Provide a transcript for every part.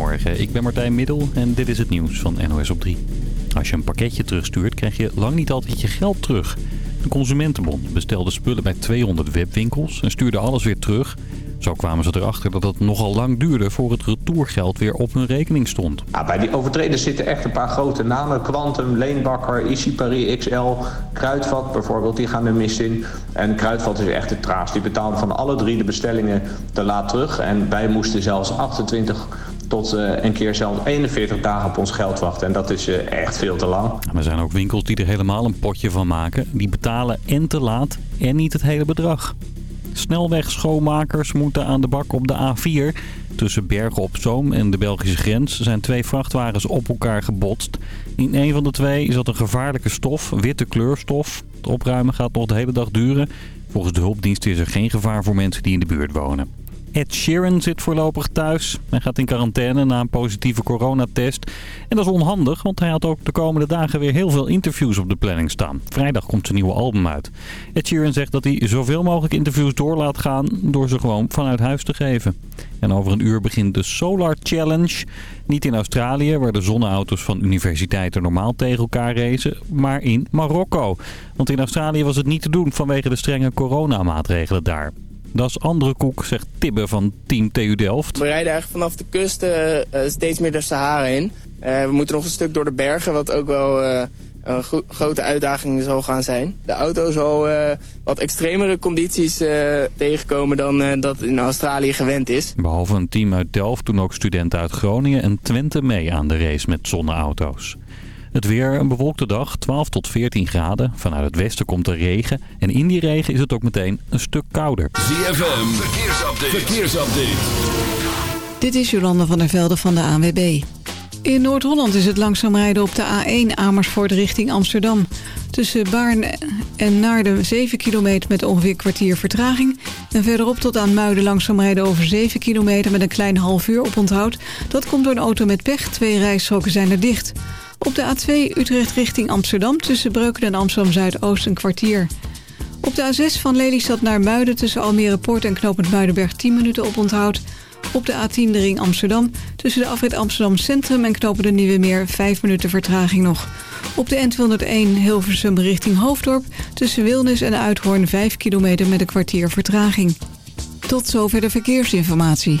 Goedemorgen, ik ben Martijn Middel en dit is het nieuws van NOS op 3. Als je een pakketje terugstuurt, krijg je lang niet altijd je geld terug. De Consumentenbond bestelde spullen bij 200 webwinkels en stuurde alles weer terug. Zo kwamen ze erachter dat het nogal lang duurde voor het retourgeld weer op hun rekening stond. Bij die overtreders zitten echt een paar grote namen. Quantum, Leenbakker, Isipari XL, Kruidvat bijvoorbeeld, die gaan er mis in. En Kruidvat is echt de traas. Die betalen van alle drie de bestellingen te laat terug. En wij moesten zelfs 28 tot uh, een keer zelfs 41 dagen op ons geld wachten. En dat is uh, echt veel te lang. Er zijn ook winkels die er helemaal een potje van maken. Die betalen en te laat en niet het hele bedrag. Snelwegschoonmakers moeten aan de bak op de A4. Tussen Bergen op Zoom en de Belgische grens zijn twee vrachtwagens op elkaar gebotst. In een van de twee zat een gevaarlijke stof, witte kleurstof. Het opruimen gaat nog de hele dag duren. Volgens de hulpdienst is er geen gevaar voor mensen die in de buurt wonen. Ed Sheeran zit voorlopig thuis. Hij gaat in quarantaine na een positieve coronatest. En dat is onhandig, want hij had ook de komende dagen weer heel veel interviews op de planning staan. Vrijdag komt zijn nieuwe album uit. Ed Sheeran zegt dat hij zoveel mogelijk interviews door laat gaan door ze gewoon vanuit huis te geven. En over een uur begint de Solar Challenge. Niet in Australië, waar de zonneauto's van universiteiten normaal tegen elkaar racen, maar in Marokko. Want in Australië was het niet te doen vanwege de strenge coronamaatregelen daar. Dat is andere koek, zegt Tibbe van Team TU Delft. We rijden eigenlijk vanaf de kust uh, steeds meer de Sahara in. Uh, we moeten nog een stuk door de bergen, wat ook wel uh, een grote uitdaging zal gaan zijn. De auto zal wat extremere condities tegenkomen dan dat in Australië gewend is. Behalve een team uit Delft doen ook studenten uit Groningen en Twente mee aan de race met zonneauto's. Het weer een bewolkte dag, 12 tot 14 graden. Vanuit het westen komt er regen. En in die regen is het ook meteen een stuk kouder. ZFM, verkeersupdate. verkeersupdate. Dit is Jolanda van der Velde van de ANWB. In Noord-Holland is het langzaam rijden op de A1 Amersfoort richting Amsterdam. Tussen Baarn en Naarden 7 kilometer met ongeveer kwartier vertraging. En verderop tot aan Muiden langzaam rijden over 7 kilometer met een klein half uur op onthoud. Dat komt door een auto met pech. Twee rijstroken zijn er dicht. Op de A2 Utrecht richting Amsterdam tussen Breukelen en Amsterdam-Zuidoost een kwartier. Op de A6 van Lelystad naar Muiden tussen Almere Poort en Knopend Muidenberg 10 minuten op onthoud. Op de A10 de ring Amsterdam tussen de afrit Amsterdam Centrum en Knopen de Nieuwe Meer 5 minuten vertraging nog. Op de N201 Hilversum richting Hoofddorp tussen Wilnis en Uithoorn 5 kilometer met een kwartier vertraging. Tot zover de verkeersinformatie.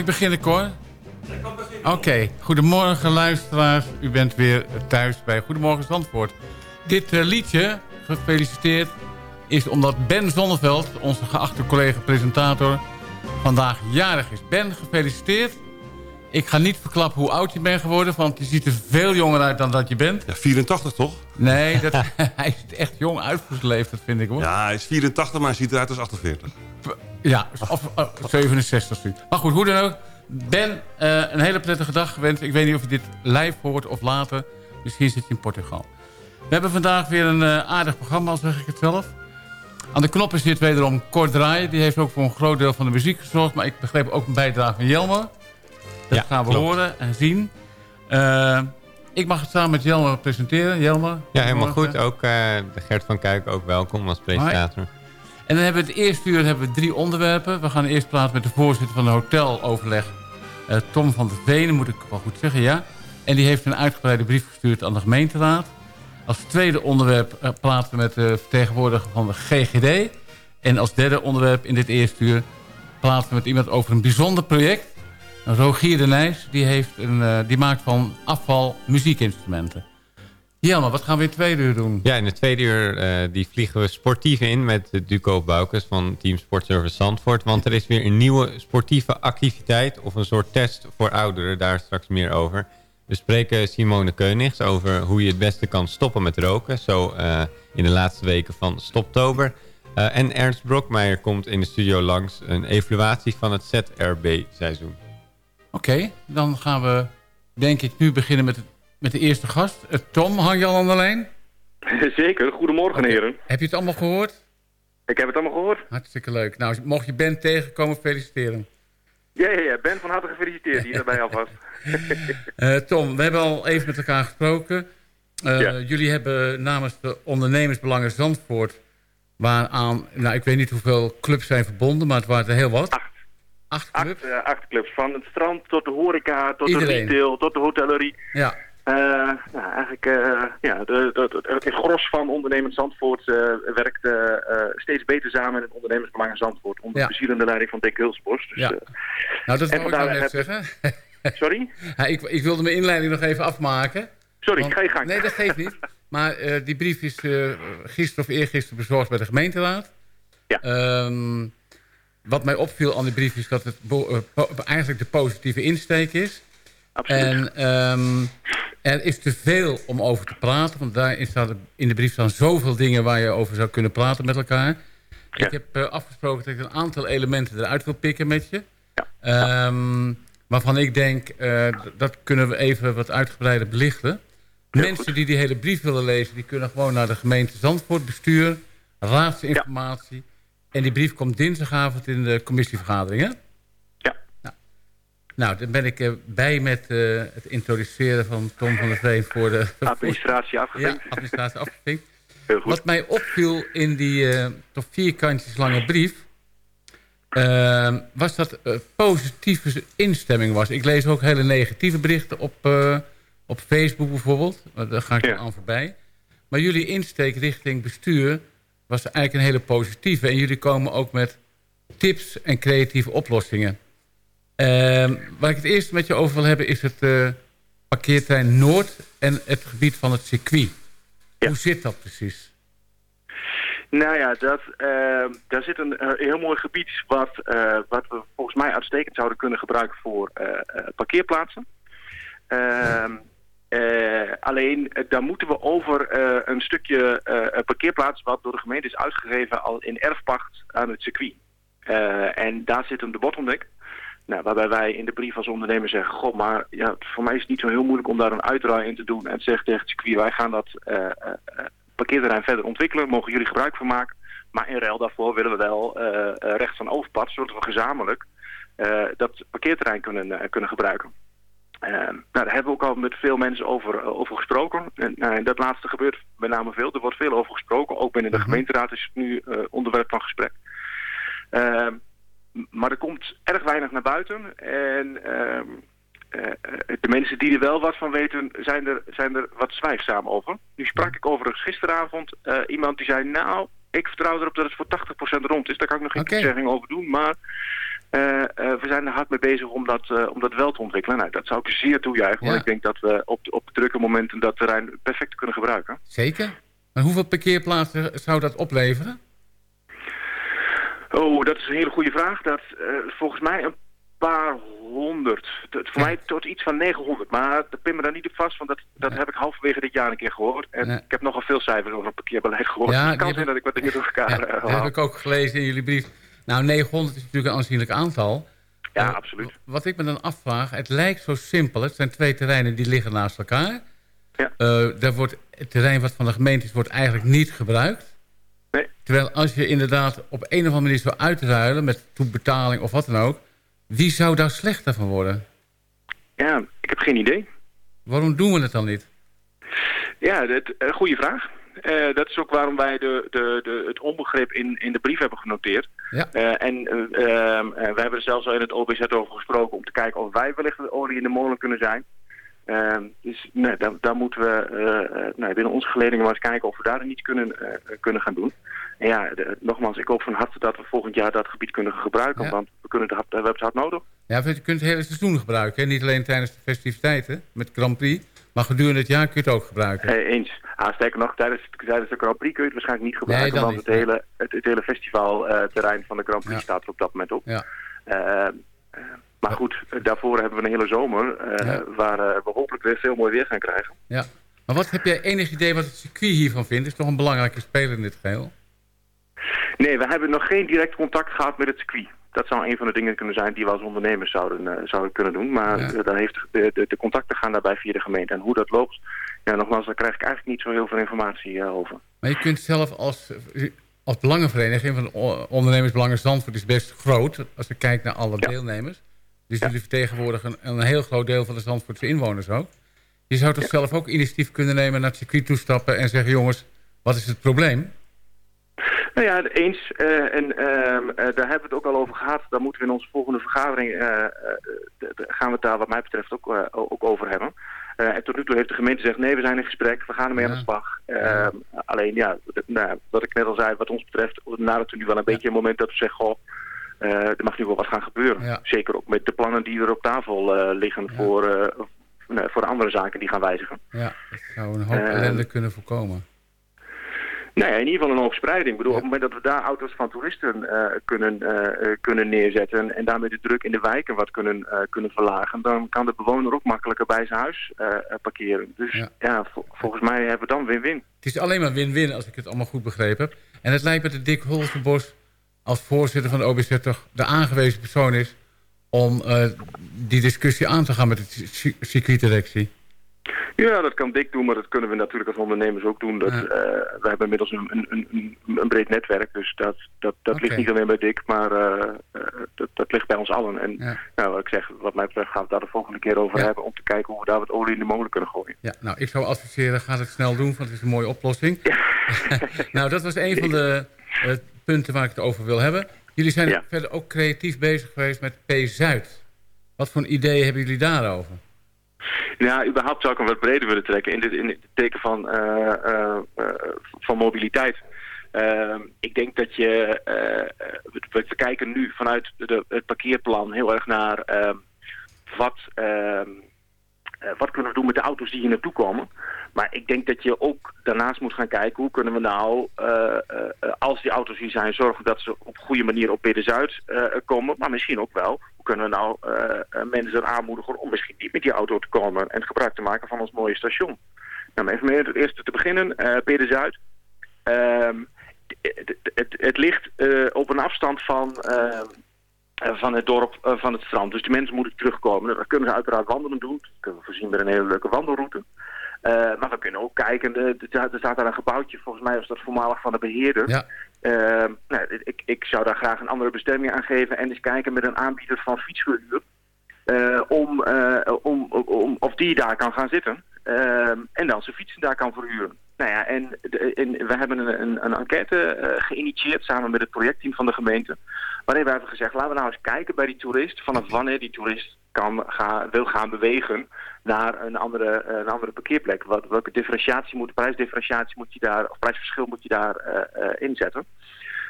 Ik beginnen, Cor? Oké, goedemorgen luisteraars. U bent weer thuis bij Goedemorgen Zandvoort. Dit eh, liedje, gefeliciteerd, is omdat Ben Zonneveld, onze geachte collega-presentator, vandaag jarig is. Ben, gefeliciteerd. Ik ga niet verklappen hoe oud je bent geworden, want je ziet er veel jonger uit dan dat je bent. Ja, 84 toch? Nee, dat, hij is echt jong uit voor zijn leeftijd, vind ik hoor. Ja, hij is 84, maar hij ziet eruit als 48. Ja, of, of 67 stuurt. Maar goed, hoe dan ook. Ben, eh, een hele prettige dag gewenst. Ik weet niet of je dit live hoort of later. Misschien zit je in Portugal. We hebben vandaag weer een eh, aardig programma, zeg ik het zelf. Aan de knoppen zit wederom Kort Draaien. Die heeft ook voor een groot deel van de muziek gezorgd. Maar ik begreep ook een bijdrage van Jelmer. Dat Ja, gaan we klopt. horen en zien. Eh, ik mag het samen met Jelmer presenteren. Jelmer? Ja, helemaal goed. Ook eh, Gert van Kuik, ook welkom als presentator. En dan hebben we het eerste uur hebben we drie onderwerpen. We gaan eerst praten met de voorzitter van de hoteloverleg. eh, Tom van der Venen, moet ik wel goed zeggen, ja. En die heeft een uitgebreide brief gestuurd aan de gemeenteraad. Als tweede onderwerp praten we met de vertegenwoordiger van de GGD. En als derde onderwerp in dit eerste uur praten we met iemand over een bijzonder project. Rogier de Nijs, die, heeft een, eh, die maakt van afval muziekinstrumenten. Jelma, wat gaan we in het tweede uur doen? Ja, in de tweede uur eh, die vliegen we sportief in met Duco Boukes van Team Sportservice Zandvoort. Want er is weer een nieuwe sportieve activiteit of een soort test voor ouderen. Daar straks meer over. We spreken Simone Keunigs over hoe je het beste kan stoppen met roken. Zo eh, in de laatste weken van Stoptober. En Ernst Brokmeijer komt in de studio langs een evaluatie van het ZRB-seizoen. Oké, dan gaan we denk ik nu beginnen met, met de eerste gast. Eh, Tom, hang je al aan de lijn? Zeker, goedemorgen heren. Heb je het allemaal gehoord? Ik heb het allemaal gehoord. Hartstikke leuk. Nou, mocht je Ben tegenkomen, feliciteren. Ja, ja, ja, Ben van harte gefeliciteerd hier daarbij alvast. Eh, Tom, we hebben al even met elkaar gesproken. Eh, Ja. Jullie hebben namens de ondernemersbelangen Zandvoort... waaraan, nou ik weet niet hoeveel clubs zijn verbonden... maar het waren er heel wat. Acht. Acht clubs? Acht, eh, acht clubs, van het strand tot de horeca, tot Iedereen. de retail, tot de hotellerie. Ja. Nou, eigenlijk, eh, ja, de, de, de- het gros van ondernemend Zandvoort eh, werkt steeds beter samen met het ondernemersbelangen Zandvoort. Onder Ja. de bezielende leiding van Dick Hulsbos. Dus, Ja. Nou, dat wou ik nou net zeggen. Sorry? Ja, ik, ik wilde mijn inleiding nog even afmaken. Sorry, Want- ga je gang. Nee, dat geeft niet. Maar die brief is gisteren of eergisteren bezorgd bij de gemeenteraad. Ja. Ehm, wat mij opviel aan die brief is dat het eh, eigenlijk de positieve insteek is. Absoluut. En ehm, er is te veel om over te praten. Want daarin staat, in de brief staan zoveel dingen waar je over zou kunnen praten met elkaar. Ja. Ik heb eh, afgesproken dat ik een aantal elementen eruit wil pikken met je. Ja. Ehm, waarvan ik denk, eh, dat kunnen we even wat uitgebreider belichten. Heel Mensen goed. die die hele brief willen lezen... die kunnen gewoon naar de gemeente Zandvoort bestuur... raadsinformatie. En die brief komt dinsdagavond in de commissievergadering, hè? Ja. Nou, nou dan ben ik eh, bij met eh, het introduceren van Tom van der Veen... voor de Administratie ja, afgevinkt. administratie afgevinkt. Heel goed. Wat mij opviel in die eh, toch vier kantjes lange brief... was dat positieve instemming was. Ik lees ook hele negatieve berichten op, op Facebook bijvoorbeeld. Daar ga ik Ja. aan voorbij. Maar jullie insteek richting bestuur was eigenlijk een hele positieve. En jullie komen ook met tips en creatieve oplossingen. Ehm, waar ik het eerst met je over wil hebben is het parkeerterrein Noord... en het gebied van het circuit. Ja. Hoe zit dat precies? Nou ja, dat, eh, daar zit een eh, heel mooi gebied wat, eh, wat we volgens mij uitstekend zouden kunnen gebruiken voor parkeerplaatsen. Ehm, eh, alleen, eh, daar moeten we over eh, een stukje parkeerplaats wat door de gemeente is uitgegeven al in erfpacht aan het circuit. En daar zit hem de bottleneck. Nou, waarbij wij in de brief als ondernemer zeggen... Goh, maar ja, voor mij is het niet zo heel moeilijk om daar een uitdraai in te doen... en zeggen tegen het circuit, wij gaan dat parkeerterrein verder ontwikkelen. Mogen jullie gebruik van maken. Maar in ruil daarvoor willen we wel recht van overpad... zodat we gezamenlijk dat parkeerterrein kunnen, kunnen gebruiken. Eh, nou, daar hebben we ook al met veel mensen over, eh, over gesproken. En nou, dat laatste gebeurt met name veel. Er wordt veel over gesproken. Ook binnen de gemeenteraad is het nu eh, onderwerp van gesprek. Eh, maar er komt erg weinig naar buiten. En ehm, eh, eh, de mensen die er wel wat van weten, zijn er, zijn er wat zwijgzaam over. Nu sprak ik overigens gisteravond eh, iemand die zei... nou, ik vertrouw erop dat het voor 80% rond is. Daar kan ik nog geen Oké. toezegging over doen. Maar Eh, eh, we zijn er hard mee bezig om dat, eh, om dat wel te ontwikkelen. Nou, dat zou ik zeer toejuichen, want Ja. ik denk dat we op, op drukke momenten dat terrein perfect kunnen gebruiken. Zeker. Maar hoeveel parkeerplaatsen zou dat opleveren? Oh, dat is een hele goede vraag. Dat eh, volgens mij een paar honderd. Voor mij tot iets van 900. Maar dat pin me daar niet op vast, want dat, dat heb ik halverwege dit jaar een keer gehoord. En ik heb nogal veel cijfers over het parkeerbeleid gehoord. Ja, dus het kan zijn dat ik wat dingen door elkaar Ja, eh, dat heb ik ook gelezen in jullie brief. Nou, 900 is natuurlijk een aanzienlijk aantal. Ja, absoluut. Wat ik me dan afvraag, het lijkt zo simpel. Het zijn twee terreinen die liggen naast elkaar. Ja. Eh, daar wordt, het terrein wat van de gemeente is, wordt eigenlijk niet gebruikt. Nee. Terwijl als je inderdaad op een of andere manier zou uitruilen... met toebetaling of wat dan ook... wie zou daar slechter van worden? Ja, ik heb geen idee. Waarom doen we het dan niet? Ja, dat, een goede vraag. Eh, dat is ook waarom wij de, de, de, het onbegrip in, in de brief hebben genoteerd. Ja. Eh, en eh, ehm, eh, we hebben er zelfs al in het OBZ over gesproken om te kijken of wij wellicht de olie in de molen kunnen zijn. Ehm, dus nee, daar, daar moeten we nou, binnen onze geledingen maar eens kijken of we daar niet kunnen, kunnen gaan doen. En ja, de- nogmaals, ik hoop van harte dat we volgend jaar dat gebied kunnen gebruiken, Ja. want we, kunnen het, we hebben het hard nodig. Ja, je kunt het hele seizoen gebruiken. Hè? Niet alleen tijdens de festiviteiten met Grand Prix... maar gedurende het jaar kun je het ook gebruiken. Eh, eens. Ah, sterker nog, tijdens, tijdens de Grand Prix kun je het waarschijnlijk niet gebruiken, want niet, het, hele, het, het hele festivalterrein van de Grand Prix Ja. staat er op dat moment op. Ja. Eh, eh, maar goed, daarvoor hebben we een hele zomer Ja. waar we hopelijk weer veel mooi weer gaan krijgen. Ja. Maar wat heb jij enig idee wat het circuit hiervan vindt? is toch een belangrijke speler in dit geheel? Nee, we hebben nog geen direct contact gehad met het circuit. Dat zou een van de dingen kunnen zijn die we als ondernemers zouden, eh, zouden kunnen doen. Maar Ja. eh, daar heeft de, de, de contacten gaan daarbij via de gemeente. En hoe dat loopt, ja, nogmaals, daar krijg ik eigenlijk niet zo heel veel informatie eh, over. Maar je kunt zelf als, als belangenvereniging van ondernemersbelangen Zandvoort is best groot. Als je kijkt naar alle Ja. deelnemers. Dus jullie vertegenwoordigen een, een heel groot deel van de Zandvoortse inwoners ook. Je zou toch zelf ook initiatief kunnen nemen naar het circuit toestappen en zeggen... jongens, wat is het probleem? Nou ja, eens. eh, en ehm, eh, daar hebben we het ook al over gehad. Daar moeten we in onze volgende vergadering... eh, gaan we het daar wat mij betreft ook, ook over hebben. En tot nu toe heeft de gemeente gezegd... nee, we zijn in gesprek, we gaan ermee aan de Ja. slag. Ehm, Alleen, ja, nou, wat ik net al zei, wat ons betreft... nadert er nu wel een beetje een moment dat we zeggen... Goh, er mag nu wel wat gaan gebeuren. Ja. Zeker ook met de plannen die er op tafel liggen... Ja. Voor, voor de andere zaken die gaan wijzigen. Ja, dat zou een hoop Eh, ellende kunnen voorkomen. Nou ja, in ieder geval een hoop spreiding. Ik bedoel, op het moment dat we daar auto's van toeristen eh, kunnen, eh, eh, kunnen neerzetten en daarmee de druk in de wijken wat kunnen, kunnen verlagen, dan kan de bewoner ook makkelijker bij zijn huis parkeren. Dus Ja. ja, vol- volgens mij hebben we dan win-win. Het is alleen maar win-win als ik het allemaal goed begrepen heb. En het lijkt me dat Dick Holstenbos als voorzitter van de OBZ toch de aangewezen persoon is... om die discussie aan te gaan met de ci- circuitdirectie. Ja, dat kan Dick doen, maar dat kunnen we natuurlijk als ondernemers ook doen. Dat, Ja. eh, we hebben inmiddels een, een, een, een breed netwerk, dus dat, dat, dat ligt niet alleen bij Dick, maar eh, eh, dat, dat ligt bij ons allen. En Ja. nou, wat ik zeg, wat mij betreft gaan we het daar de volgende keer over Ja. hebben om te kijken hoe we daar wat olie in de molen kunnen gooien. Ja, nou, ik zou adviseren, ga het snel doen, want het is een mooie oplossing. nou, dat was een van de punten waar ik het over wil hebben. Jullie zijn verder ook creatief bezig geweest met P-Zuid. Wat voor ideeën hebben jullie daarover? Ja, überhaupt zou ik hem wat breder willen trekken in, dit, in het teken van, eh, eh, eh, van mobiliteit. Ehm, ik denk dat je, we, we kijken nu vanuit de, het parkeerplan heel erg naar ehm, wat, eh, wat kunnen we doen met de auto's die hier naartoe komen. Maar ik denk dat je ook daarnaast moet gaan kijken hoe kunnen we nou, eh, eh, als die auto's hier zijn, zorgen dat ze op goede manier op Midden-Zuid eh, komen. Maar misschien ook wel, hoe kunnen we nou mensen aanmoedigen om misschien niet met die auto te komen en gebruik te maken van ons mooie station. Nou, even met het eerste te beginnen, eh Midden-Zuid. Ehm, het, ligt op een afstand van, ehm, eh, van het dorp, eh, van het strand. Dus de mensen moeten terugkomen. Nou, Dat kunnen ze uiteraard wandelen doen. Dat kunnen we voorzien met een hele leuke wandelroute. Eh, maar we kunnen ook kijken, eh, er staat- daar een gebouwtje, volgens mij was dat voormalig van de beheerder. Ja. Ehm, nou, ik, ik zou daar graag een andere bestemming aan geven en eens kijken met een aanbieder van fietsverhuur. eh, om, eh, om, om, of die daar kan gaan zitten. Ehm, en dan zijn fietsen daar kan verhuren. Nou ja, en, we hebben een, een, enquête eh, geïnitieerd samen met het projectteam van de gemeente. Waarin we hebben gezegd, laten we nou eens kijken bij die toerist. Vanaf wanneer die toerist kan gaan, wil gaan bewegen naar een andere, een andere parkeerplek. Wat, welke differentiatie moet, prijsdifferentiatie moet je daar, of prijsverschil moet je daar eh, eh, inzetten.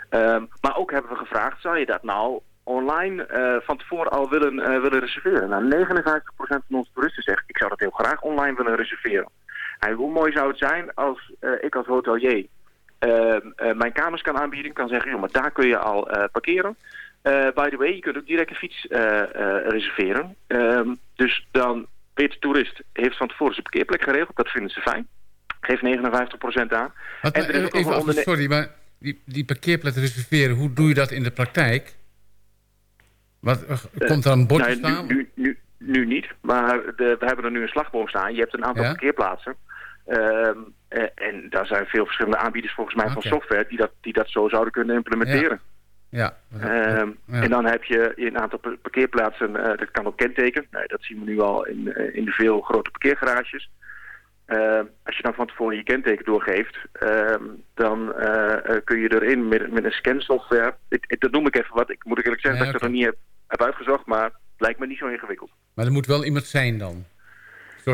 Ehm, maar ook hebben we gevraagd, zou je dat nou online van tevoren al willen, willen reserveren. Nou, 59% van onze toeristen zegt, ik zou dat heel graag online willen reserveren. En hoe mooi zou het zijn als eh, ik als hotelier eh, eh, mijn kamers kan aanbieden. kan zeggen, joh, maar daar kun je al eh, parkeren. By the way, je kunt ook direct een fiets reserveren. Ehm, dus dan weet de toerist, heeft van tevoren zijn parkeerplek geregeld. Dat vinden ze fijn. Geeft 59% aan. Wat, En er is ook nog even een af, onderne- sorry, maar die, die parkeerplek reserveren, hoe doe je dat in de praktijk? Wat, komt er een bordje nou, staan? Nu, nu, nu, nu niet, maar de, we hebben er nu een slagboom staan. Je hebt een aantal Ja? parkeerplaatsen. Ehm, eh, en daar zijn veel verschillende aanbieders volgens mij van software die dat, die dat zo zouden kunnen implementeren. Ja. Ehm, Ja. En dan heb je in een aantal pa- parkeerplaatsen, eh, dat kan ook kenteken. Nou, dat zien we nu al in, eh, in de veel grote parkeergarages. Ehm, als je dan van tevoren je kenteken doorgeeft, dan kun je erin met, met een scansoftware. Ik, ik- dat noem ik even wat. Ik moet eerlijk zeggen Ja, dat ik dat nog niet heb, heb uitgezocht, maar het lijkt me niet zo ingewikkeld. Maar er moet wel iemand zijn dan.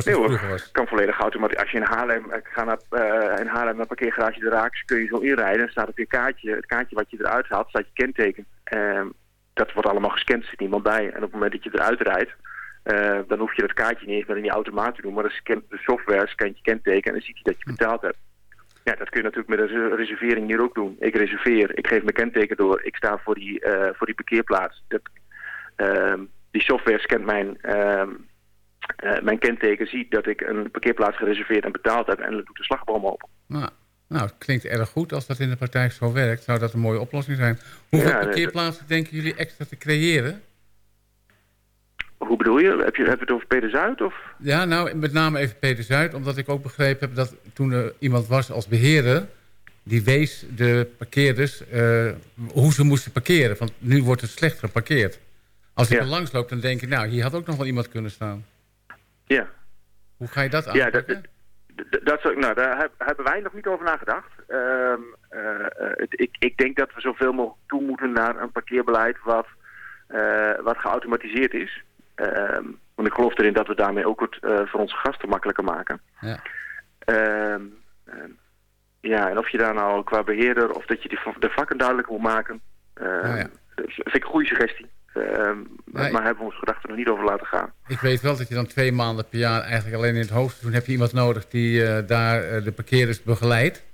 Zoals Nee hoor, was. kan volledig automatisch. Als je in Haarlem, ik ga naar, eh, in Haarlem naar parkeergarage de Raaks, kun je zo inrijden. Dan staat op je kaartje, het kaartje wat je eruit haalt, staat je kenteken. Ehm, dat wordt allemaal gescand, er zit niemand bij. En op het moment dat je eruit rijdt, eh, dan hoef je dat kaartje niet eens meer in die automaat te doen. Maar dan scant de software, scant je kenteken en dan ziet hij dat je betaald hebt. Ja, dat kun je natuurlijk met een res- reservering hier ook doen. Ik reserveer, ik geef mijn kenteken door, ik sta voor die, eh, voor die parkeerplaats. Dat, ehm, die software scant mijn, eh, mijn kenteken, ziet dat ik een parkeerplaats gereserveerd en betaald heb en dan doet de slagboom open. Nou, nou, het klinkt erg goed. Als dat in de praktijk zo werkt, zou dat een mooie oplossing zijn. Hoeveel Ja, parkeerplaatsen denken jullie extra te creëren? Hoe bedoel je? Heb je, heb je het over Peter Zuid? Of? Ja, nou, met name even Peter Zuid. Omdat ik ook begrepen heb dat toen er iemand was als beheerder... die wees de parkeerders eh, hoe ze moesten parkeren. Want nu wordt het slecht geparkeerd. Als ik Ja. er langs loop, dan denk ik... nou, hier had ook nog wel iemand kunnen staan. Ja. Hoe ga je dat Ja, aanpakken? dat, dat, dat, nou, daar heb- hebben wij nog niet over nagedacht. Eh, het- ik, ik denk dat we zoveel mogelijk toe moeten naar een parkeerbeleid wat, eh, wat geautomatiseerd is. Ehm, want ik geloof erin dat we daarmee ook het eh, voor onze gasten makkelijker maken. Ja. Ehm, ja, en of je daar nou qua beheerder of dat je die, de vakken duidelijk moet maken, Nou ja. vind ik een goede suggestie. Ehm, maar, hebben we onze gedachten nog niet over laten gaan. Ik weet wel dat je dan twee maanden per jaar... eigenlijk alleen in het hoogseizoen heb je iemand nodig... die eh, daar eh, de parkeerders begeleidt.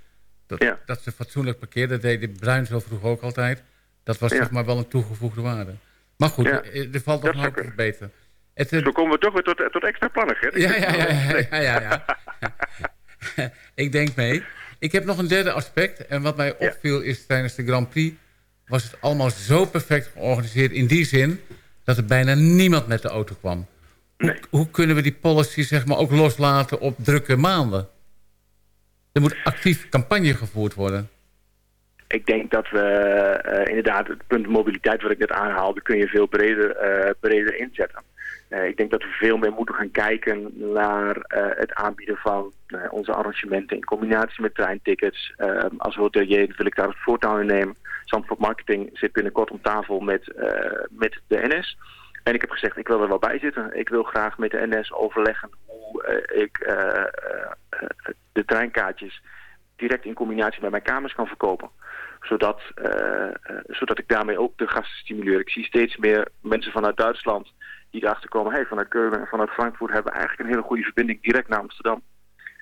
Dat, Ja. dat ze fatsoenlijk parkeren. Dat deed de Bruin zo vroeg ook altijd. Dat was Ja. zeg maar wel een toegevoegde waarde. Maar goed, Ja. eh, er valt nog een hoop te verbeteren. Het, Zo komen we toch weer tot, tot extra plannen, ja, ja, ja, ja, ja, ja. ik denk mee. Ik heb nog een derde aspect. En wat mij opviel is tijdens de Grand Prix... was het allemaal zo perfect georganiseerd. In die zin dat er bijna niemand met de auto kwam. Hoe, hoe kunnen we die policy zeg maar, ook loslaten op drukke maanden? Er moet actief campagne gevoerd worden. Ik denk dat we eh, inderdaad het punt mobiliteit wat ik net aanhaalde, kun je veel breder, eh, breder inzetten. Eh, ik denk dat we veel meer moeten gaan kijken naar eh, het aanbieden van eh, onze arrangementen in combinatie met treintickets. Eh, als hotelier wil ik daar het voortouw in nemen. Zandvoort Marketing zit binnenkort om tafel met, met de NS. En ik heb gezegd, ik wil er wel bij zitten. Ik wil graag met de NS overleggen hoe ik de treinkaartjes direct in combinatie met mijn kamers kan verkopen. Zodat, zodat ik daarmee ook de gasten stimuleer. Ik zie steeds meer mensen vanuit Duitsland die erachter komen... hey, vanuit Keulen en vanuit Frankfurt hebben we eigenlijk een hele goede verbinding direct naar Amsterdam.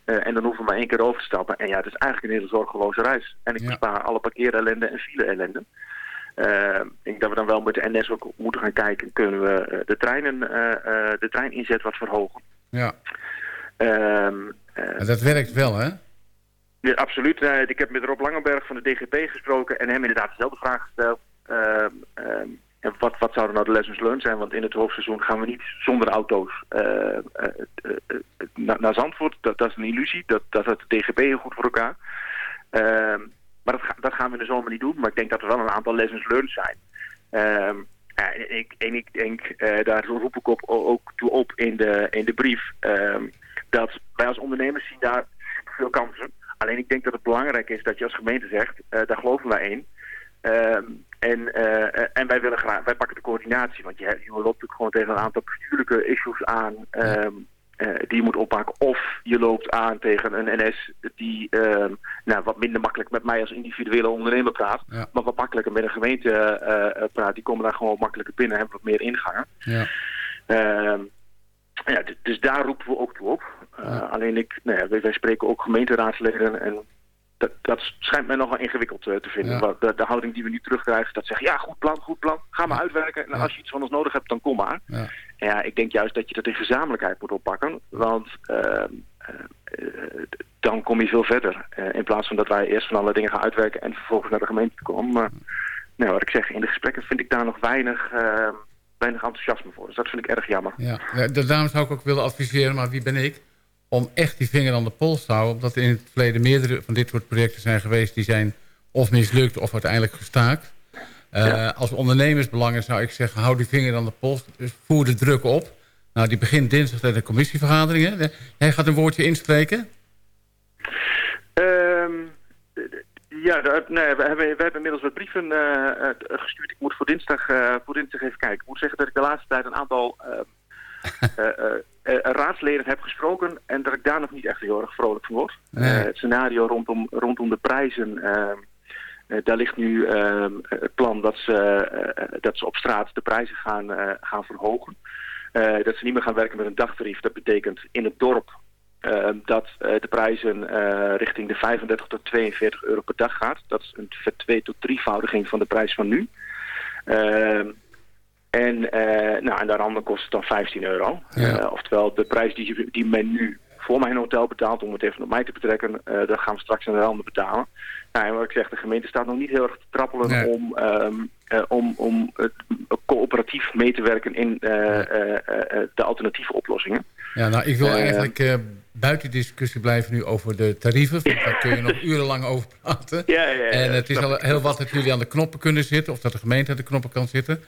Eh, en dan hoeven we maar één keer over te stappen. En ja, het is eigenlijk een hele zorgeloze reis. En ik bespaar alle parkeerellende en file-ellende. Eh, ik denk dat we dan wel met de NS ook moeten gaan kijken... kunnen we eh, de, treinen, eh, de treininzet wat verhogen. Ja, maar dat werkt wel, hè? ja, absoluut. Ik heb met Rob Langenberg van de DGP gesproken en hem inderdaad dezelfde vraag gesteld. Ehm, ehm, en wat, wat zouden nou de lessons learned zijn? Want in het hoofdseizoen gaan we niet zonder auto's eh, eh, eh, naar, naar Zandvoort. Dat, dat is een illusie. Dat, dat de DGP heel goed voor elkaar. Ehm, maar dat, dat gaan we in de zomer niet doen. Maar ik denk dat er wel een aantal lessons learned zijn. Ehm, en, ik, ik denk, daar roep ik op, ook toe op in de, in de brief, ehm, dat wij als ondernemers zien daar veel kansen. Alleen ik denk dat het belangrijk is dat je als gemeente zegt, daar geloven wij in. Ehm, en, eh, en wij willen graag, wij pakken de coördinatie, want je, je loopt natuurlijk gewoon tegen een aantal bestuurlijke issues aan. ehm, eh, die je moet oppakken. Of je loopt aan tegen een NS die ehm, nou, wat minder makkelijk met mij als individuele ondernemer praat. Ja. Maar wat makkelijker met een gemeente eh, praat. Die komen daar gewoon makkelijker binnen, hebben wat meer ingangen. Ja. Ja, dus daar roepen we ook toe op. Alleen ik, nou ja, wij, wij spreken ook gemeenteraadsleden en dat, dat schijnt mij nogal ingewikkeld eh, te vinden. Ja. De, de houding die we nu terugkrijgen, dat zeggen ja, goed plan, goed plan, ga maar uitwerken. En als je iets van ons nodig hebt, dan kom maar. Ja. Ja, ik denk juist dat je dat in gezamenlijkheid moet oppakken. Want ehm, eh, dan kom je veel verder. Eh, in plaats van dat wij eerst van alle dingen gaan uitwerken en vervolgens naar de gemeente komen. Maar nou, wat ik zeg, in de gesprekken vind ik daar nog weinig, eh, weinig enthousiasme voor. Dus dat vind ik erg jammer. Ja, daarom zou ik ook willen adviseren, maar wie ben ik? Om echt die vinger aan de pols te houden. Omdat er in het verleden meerdere van dit soort projecten zijn geweest... die zijn of mislukt of uiteindelijk gestaakt. Eh, Als ondernemersbelangen zou ik zeggen... hou die vinger aan de pols, dus voer de druk op. Nou, die begint dinsdag bij de commissievergaderingen. De- Jij gaat een woordje inspreken? Ehm, ja, nee, we, hebben, we hebben inmiddels wat brieven eh, eh, gestuurd. Ik moet voor dinsdag, voor dinsdag even kijken. Ik moet zeggen dat ik de laatste tijd een aantal ehm, eh, raadsleden heb gesproken... en dat ik daar nog niet echt heel erg vrolijk van word. Nee. Eh, het scenario rondom, rondom de prijzen... ehm, eh, daar ligt nu ehm, het plan dat ze, dat ze op straat de prijzen gaan, gaan verhogen. Dat ze niet meer gaan werken met een dagtarief. Dat betekent in het dorp eh, dat de prijzen richting de 35 tot 42 euro per dag gaat. Dat is een twee tot drievoudiging van de prijs van nu. En, eh, nou, en daaronder kost het dan 15 euro. Ja. Eh, oftewel, de prijs die, die men nu voor mijn hotel betaalt, om het even op mij te betrekken, eh dat gaan we straks aan de ander betalen. Nou, en wat ik zeg, de gemeente staat nog niet heel erg te trappelen Nee. om, ehm, eh, om, om het coöperatief mee te werken in de alternatieve oplossingen. Ja, nou, ik wil eigenlijk buiten discussie blijven nu over de tarieven. Want daar kun je nog urenlang over praten. Ja, ja, ja, en het is al heel wat dat jullie aan de knoppen kunnen zitten. Of dat de gemeente aan de knoppen kan zitten.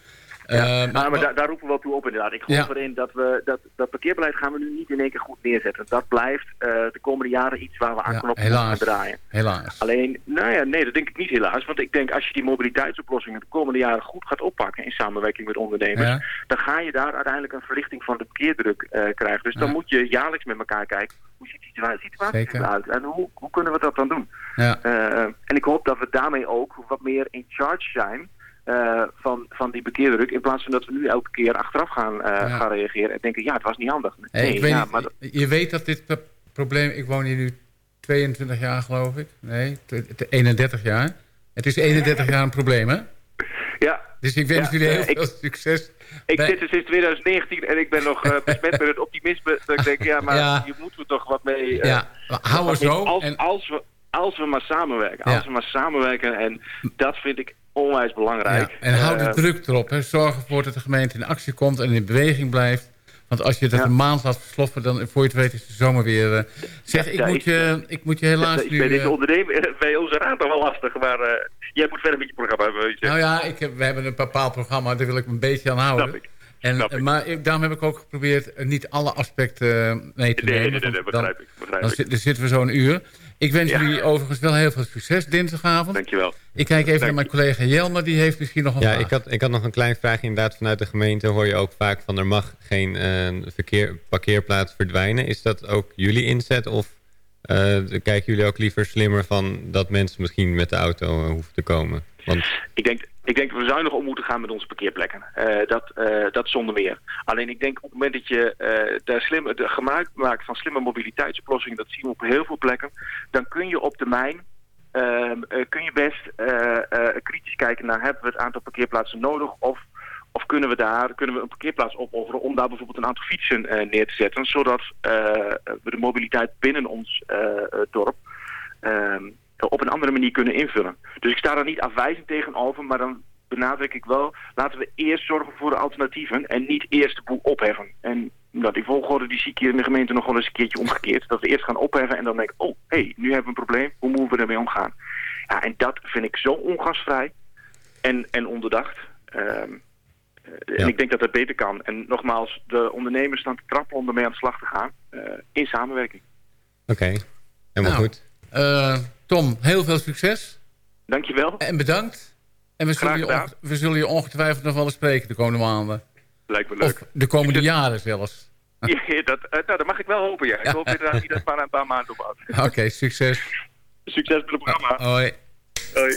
Ja, Eh, nou, maar- maar daar, daar roepen we wel toe op inderdaad. Ik geloof Ja. erin dat we dat, dat parkeerbeleid gaan we nu niet in één keer goed neerzetten. Dat blijft eh, de komende jaren iets waar we aan ja, knoppen gaan draaien. Helaas. Alleen, nou ja, nee, dat denk ik niet helaas. Want ik denk als je die mobiliteitsoplossingen de komende jaren goed gaat oppakken in samenwerking met ondernemers, Ja. dan ga je daar uiteindelijk een verlichting van de parkeerdruk eh, krijgen. Dus dan moet je jaarlijks met elkaar kijken, hoe ziet die situa- situatie eruit en hoe, hoe kunnen we dat dan doen? Ja. Eh, en ik hoop dat we daarmee ook wat meer in charge zijn eh, van, van die parkeerdruk. In plaats van dat we nu elke keer achteraf gaan, eh, Ja. gaan reageren en denken, ja, het was niet handig. Hey, Nee, ik weet ja, niet, maar dat- Je weet dat dit pro- probleem... Ik woon hier nu 22 jaar, geloof ik. Nee, t- t- 31 jaar. Het is 31 jaar een probleem, hè? ja, Dus ik wens Ja, jullie heel eh, ik- veel succes. Ik bij- zit er sinds 2019 en ik ben nog besmet met het optimisme. Dat ik denk, ja, maar Ja. hier moeten we toch wat mee... ja, hou er zo. Als, En, als, we, als we maar samenwerken. Ja. Als we maar samenwerken. En dat vind ik onwijs belangrijk. ja, en hou de Eh, druk erop. Hè. Zorg ervoor dat de gemeente in actie komt en in beweging blijft. Want als je dat Ja. een maand laat versloffen, dan voor je het weet is de zomer weer... eh, zeg, Ja, ik, ja, moet je, ik moet je helaas nu... bij deze eh, ondernemer, bij onze raad nog wel lastig. Maar eh, jij moet verder met je programma hebben. weet je. Nou ja, ik heb, we hebben een bepaald programma, daar wil ik me een beetje aan houden. Snap ik. En, Snap ik. Maar ik- daarom heb ik ook geprobeerd eh, niet alle aspecten eh, mee te Nee, nemen. nee, nee, nee, begrijp dan, ik. Begrijp dan ik. dan zitten we zo'n uur. Ik wens Ja. jullie overigens wel heel veel succes dinsdagavond. Dankjewel. Ik kijk even Dank naar mijn collega Jelmer, die heeft misschien nog een Ja, vraag. ik had, ik had nog een klein vraagje. Inderdaad, vanuit de gemeente hoor je ook vaak van... er mag geen eh, verkeer, parkeerplaats verdwijnen. Is dat ook jullie inzet? Of eh, kijken jullie ook liever slimmer van... dat mensen misschien met de auto eh, hoeven te komen? Want Ik denk, ik denk dat we zuinig om moeten gaan met onze parkeerplekken. Eh, dat, eh, dat zonder meer. Alleen ik denk op het moment dat je eh daar slim, de gebruik maakt van slimme mobiliteitsoplossingen, dat zien we op heel veel plekken, dan kun je op termijn ehm, eh, kun je best kritisch kijken naar hebben we het aantal parkeerplaatsen nodig of, of kunnen we daar kunnen we een parkeerplaats opofferen om daar bijvoorbeeld een aantal fietsen neer te zetten, zodat we de mobiliteit binnen ons dorp ehm, op een andere manier kunnen invullen. Dus ik sta daar niet afwijzend tegenover, maar dan benadruk ik wel, laten we eerst zorgen voor de alternatieven en niet eerst de boel opheffen. En nou, die volgorde die zie ik hier in de gemeente nog wel eens een keertje omgekeerd. Dat we eerst gaan opheffen en dan denk ik, oh, hé, hey, nu hebben we een probleem, hoe moeten we ermee omgaan? Ja, en dat vind ik zo ongasvrij en, en onderdacht. Ehm, eh, Ja. En ik denk dat dat beter kan. En nogmaals, de ondernemers staan te trappelen om ermee aan de slag te gaan. eh, in samenwerking. oké, helemaal Nou. goed. Eh, Tom, heel veel succes Dankjewel. en bedankt. En we zullen, je, we zullen je ongetwijfeld nog wel eens spreken de komende maanden. Lijkt me leuk. Of de komende jaren zelfs. Ja, dat, eh, nou, dat mag ik wel hopen, ja. Ik hoop inderdaad niet dat het maar een paar maanden ophoudt. Oké, succes. Succes met het programma. Hoi. Hoi.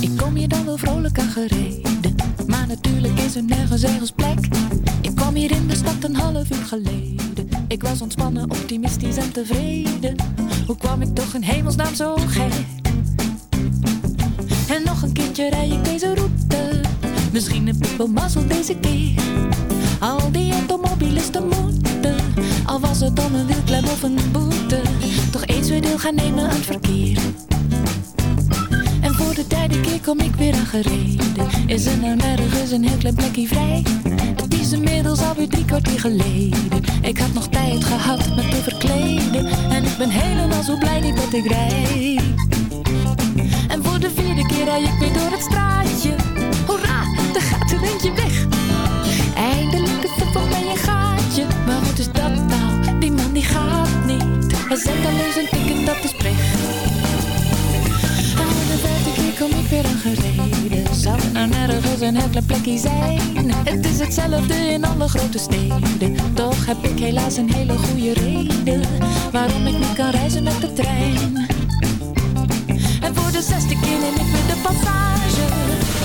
Ik kom hier dan wel vrolijk aan gereden, maar natuurlijk is er nergens ergens plek. Ik kwam hier in de stad een half uur geleden. Ik was ontspannen, optimistisch en tevreden. Hoe kwam ik toch in hemelsnaam zo gek? En nog een keertje rij ik deze route. Misschien ik wel mazzel deze keer. Al die automobilisten moeten, al was het dan een wielklem of een boete, toch eens weer deel gaan nemen aan het verkeer. De derde keer kom ik weer aangereden. Is er nou nergens een heel klein plekje vrij? Het is inmiddels alweer drie kwartier geleden. Ik had nog tijd gehad met te verkleden. En ik ben helemaal zo blij niet dat ik rijd. En voor de vierde keer rij ik weer door het straatje. Hoera, er gaat er eentje weg. Eindelijk is er voor mij een gaatje. Maar wat is dat nou? Die man die gaat niet. Hij zet alleen zijn ticket, dat is pech. Zou nou nergens een klein plekje zijn? Het is hetzelfde in alle grote steden. Toch heb ik helaas een hele goede reden. Waarom ik niet kan reizen met de trein. En voor de zesde keer neem ik de passage.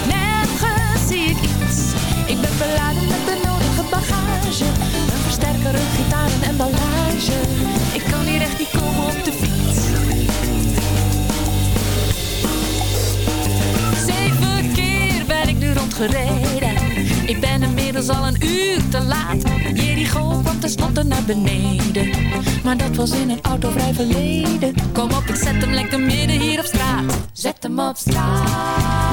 Nergens zie ik iets. Ik ben beladen met de nodige bagage. Rondgereden. Ik ben inmiddels al een uur te laat. Jericho kwam tenslotte naar beneden. Maar dat was in een autovrij verleden. Kom op, ik zet hem lekker midden hier op straat. Zet hem op straat.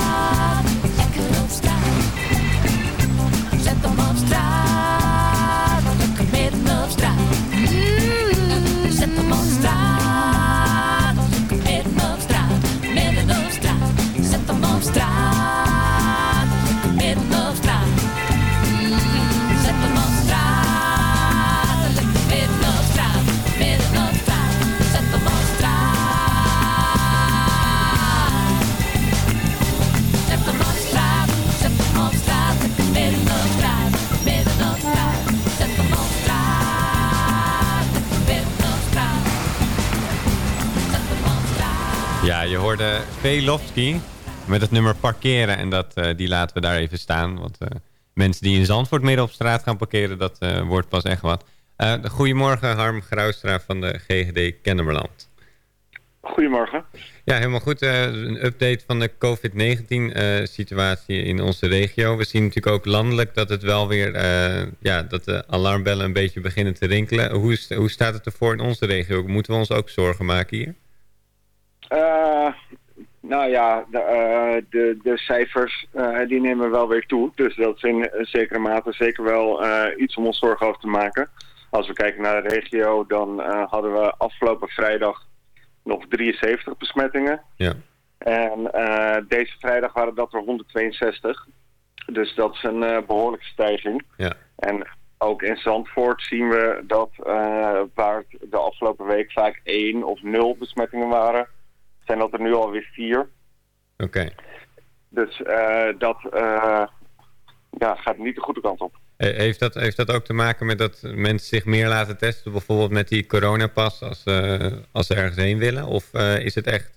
Hoorde Velofsky met het nummer parkeren. En dat, eh, die laten we daar even staan. Want eh, mensen die in Zandvoort midden op straat gaan parkeren, dat eh, wordt pas echt wat. Goedemorgen, Harm Graustra van de GGD Kennemerland. Goedemorgen. Ja, helemaal goed. Een update van de COVID-19-situatie in onze regio. We zien natuurlijk ook landelijk dat het wel weer, ja, dat de alarmbellen een beetje beginnen te rinkelen. Hoe, hoe staat het ervoor in onze regio? Moeten we ons ook zorgen maken hier? Eh, nou ja, de, eh, de, de cijfers eh, die nemen wel weer toe. Dus dat is in zekere mate zeker wel iets om ons zorgen over te maken. Als we kijken naar de regio, dan hadden we afgelopen vrijdag nog 73 besmettingen. Ja. En deze vrijdag waren dat er 162. Dus dat is een eh, behoorlijke stijging. Ja. En ook in Zandvoort zien we dat waar de afgelopen week vaak één of nul besmettingen waren, zijn dat er nu alweer vier. Oké. Dus eh, dat eh, ja, gaat niet de goede kant op. Eh, Heeft dat, heeft dat ook te maken met dat mensen zich meer laten testen? Bijvoorbeeld met die coronapas als, als ze ergens heen willen? Of is het echt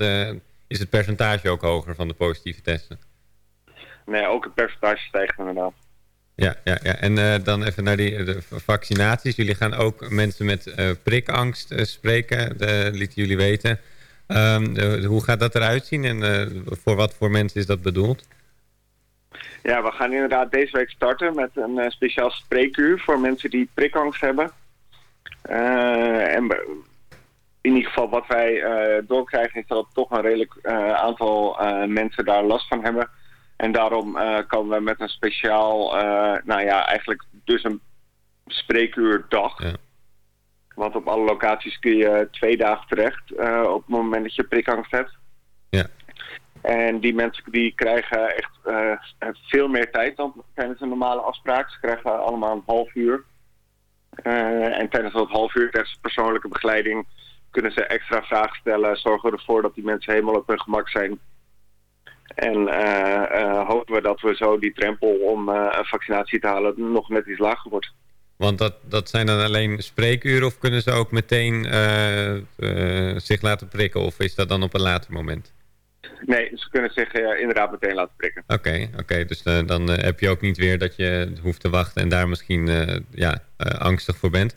is het percentage ook hoger van de positieve testen? Nee, ook het percentage stijgt inderdaad. Ja, ja, ja. en dan even naar die de vaccinaties. Jullie gaan ook mensen met prikangst spreken, de, lieten jullie weten. Ehm, de- hoe gaat dat eruit zien en eh, voor wat voor mensen is dat bedoeld? Ja, we gaan inderdaad deze week starten met een eh, speciaal spreekuur voor mensen die prikangst hebben. Eh, en in ieder geval wat wij eh, doorkrijgen is dat toch een redelijk eh, aantal eh, mensen daar last van hebben. En daarom eh, komen we met een speciaal, eh, nou ja, eigenlijk dus een spreekuurdag. Want op alle locaties kun je twee dagen terecht eh, op het moment dat je prikangst hebt. Ja. En die mensen die krijgen echt eh, veel meer tijd dan tijdens een normale afspraak. Ze krijgen allemaal een half uur. Eh, en tijdens dat half uur tijdens persoonlijke begeleiding kunnen ze extra vragen stellen. Zorgen ervoor dat die mensen helemaal op hun gemak zijn. En hopen we dat we zo die drempel om een vaccinatie te halen nog net iets lager wordt. Want dat, dat zijn dan alleen spreekuren of kunnen ze ook meteen eh, eh, zich laten prikken? Of is dat dan op een later moment? Nee, ze kunnen zich eh, inderdaad meteen laten prikken. Oké, oké. dus dan heb je ook niet weer dat je hoeft te wachten en daar misschien ja, angstig voor bent.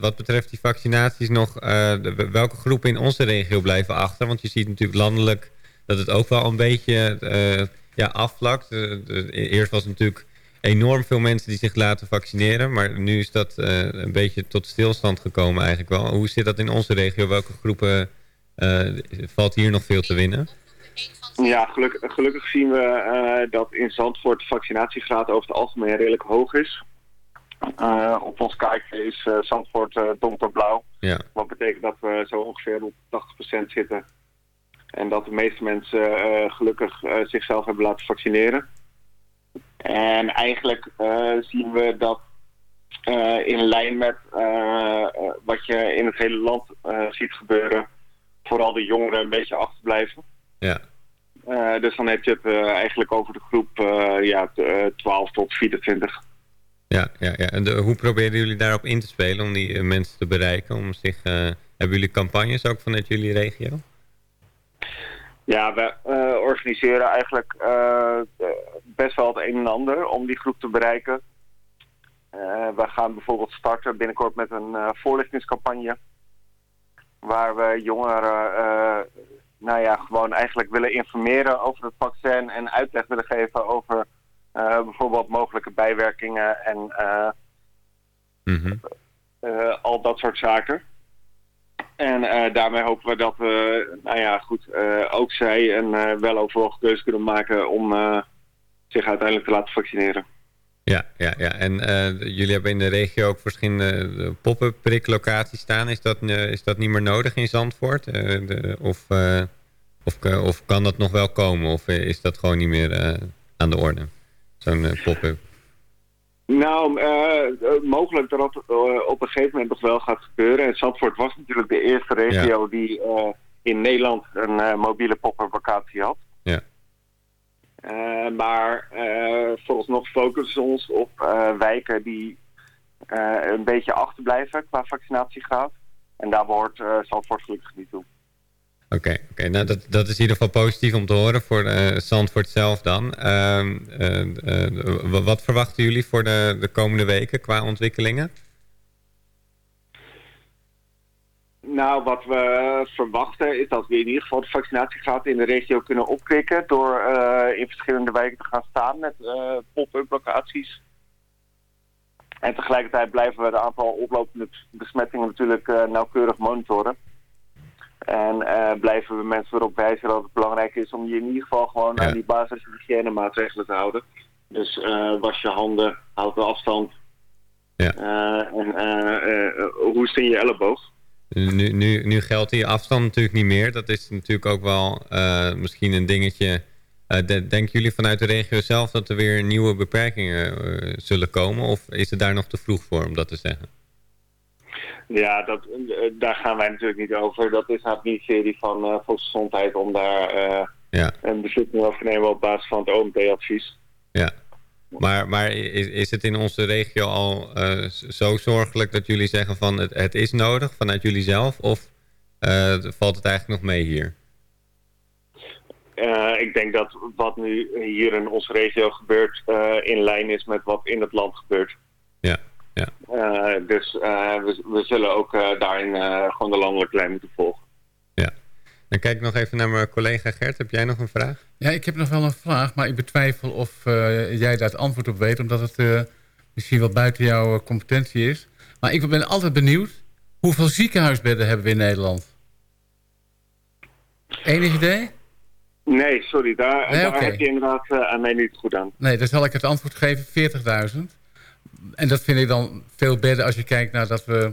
Wat betreft die vaccinaties nog, de- welke groepen in onze regio blijven achter? Want je ziet natuurlijk landelijk dat het ook wel een beetje ja, afvlakt. Eerst was het natuurlijk enorm veel mensen die zich laten vaccineren, maar nu is dat eh, een beetje tot stilstand gekomen eigenlijk wel. Hoe zit dat in onze regio? Welke groepen eh, valt hier nog veel te winnen? Ja, gelukkig, gelukkig zien we eh, dat in Zandvoort de vaccinatiegraad over het algemeen redelijk hoog is. Op ons kaartje is Zandvoort donkerblauw. Ja. Wat betekent dat we zo ongeveer op 80% zitten. En dat de meeste mensen gelukkig zichzelf hebben laten vaccineren. En eigenlijk eh, zien we dat eh, in lijn met eh, wat je in het hele land ziet gebeuren, vooral de jongeren een beetje achterblijven. Ja. Dus dan heb je het eigenlijk over de groep ja, t- eh, 12 tot 24. Ja, ja, ja. En de, hoe proberen jullie daarop in te spelen om die mensen te bereiken? Om zich, hebben jullie campagnes ook vanuit jullie regio? Ja, we eh, organiseren eigenlijk eh, best wel het een en ander om die groep te bereiken. Eh, we gaan bijvoorbeeld starten binnenkort met een voorlichtingscampagne. Waar we jongeren nou ja, gewoon eigenlijk willen informeren over het vaccin en uitleg willen geven over bijvoorbeeld mogelijke bijwerkingen en eh, al dat soort zaken. En eh, daarmee hopen we dat we, nou ja, goed, eh, ook zij een eh, weloverwogen keuze kunnen maken om zich uiteindelijk te laten vaccineren. Ja, ja, ja. En jullie hebben in de regio ook verschillende eh, pop-up priklocaties staan. Is dat, is dat niet meer nodig in Zandvoort? De, of, of, of kan dat nog wel komen? Of is dat gewoon niet meer aan de orde? Zo'n pop-up. Nou, eh, eh, mogelijk dat dat eh, op een gegeven moment nog wel gaat gebeuren. En Zandvoort was natuurlijk de eerste regio die in Nederland een mobiele pop-up locatie had. Ja. Maar vooralsnog focussen we ons op wijken die een beetje achterblijven qua vaccinatiegraad. En daar behoort eh Zandvoort gelukkig niet toe. Oké, nou dat, dat is in ieder geval positief om te horen voor eh Zandvoort zelf dan. Ehm, eh, eh, wat verwachten jullie voor de, de komende weken qua ontwikkelingen? Nou, wat we verwachten is dat we in ieder geval de vaccinatiegraad in de regio kunnen opkrikken door in verschillende wijken te gaan staan met pop-up locaties. En tegelijkertijd blijven we het aantal oplopende besmettingen natuurlijk nauwkeurig monitoren. En eh, blijven we mensen erop wijzen dat het belangrijk is om je in ieder geval gewoon aan die basishygiënemaatregelen te houden. Dus eh, was je handen, houd de afstand. Ja. Eh, en hoest in je elleboog. Nu, nu, nu geldt die afstand natuurlijk niet meer. Dat is natuurlijk ook wel misschien een dingetje. De- denken jullie vanuit de regio zelf dat er weer nieuwe beperkingen zullen komen? Of is het daar nog te vroeg voor om dat te zeggen? Ja, dat, eh, daar gaan wij natuurlijk niet over. Dat is het ministerie van eh Volksgezondheid om daar eh, Ja. een beslissing over te nemen op basis van het OMT-advies. Ja. Maar, maar is, is het in onze regio al zo zorgelijk dat jullie zeggen van het, het is nodig vanuit jullie zelf? Of valt het eigenlijk nog mee hier? Ik denk dat wat nu hier in onze regio gebeurt in lijn is met wat in het land gebeurt. Ja, ja. Dus eh, we, we zullen ook eh, daarin eh, gewoon de landelijke lijn moeten volgen. Dan kijk ik nog even naar mijn collega Gert. Heb jij nog een vraag? Ja, ik heb nog wel een vraag, maar ik betwijfel of eh, jij daar het antwoord op weet, omdat het eh, misschien wel buiten jouw competentie is. Maar ik ben altijd benieuwd, hoeveel ziekenhuisbedden hebben we in Nederland? Enig idee? Nee, sorry, daar, Nee, daar heb je inderdaad aan mij niet goed aan. Nee, dan zal ik het antwoord geven, 40.000. En dat vind ik dan veel bedden als je kijkt naar dat we...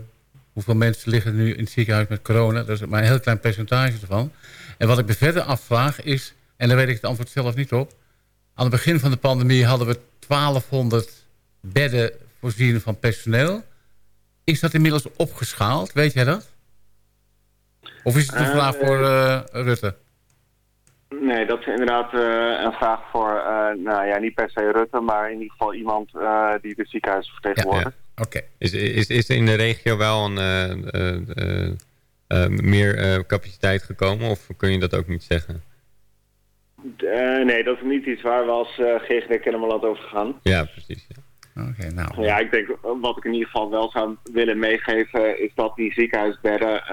Hoeveel mensen liggen nu in het ziekenhuis met corona. Dat is maar een heel klein percentage ervan. En wat ik me verder afvraag is... En daar weet ik het antwoord zelf niet op. Aan het begin van de pandemie hadden we 1200 bedden voorzien van personeel. Is dat inmiddels opgeschaald? Weet jij dat? Of is het een Eh, vraag voor eh, Rutte? Nee, dat is inderdaad eh, een vraag voor, eh, nou ja, niet per se Rutte, maar in ieder geval iemand eh, die de ziekenhuis vertegenwoordigt. Oké. Is, is, is er in de regio wel een, meer eh, capaciteit gekomen of kun je dat ook niet zeggen? Eh, nee, dat is niet iets waar we als eh GGD Kennemerland over gaan. Ja, precies. Oké, nou. Ja, ik denk wat ik in ieder geval wel zou willen meegeven is dat die ziekenhuisbedden,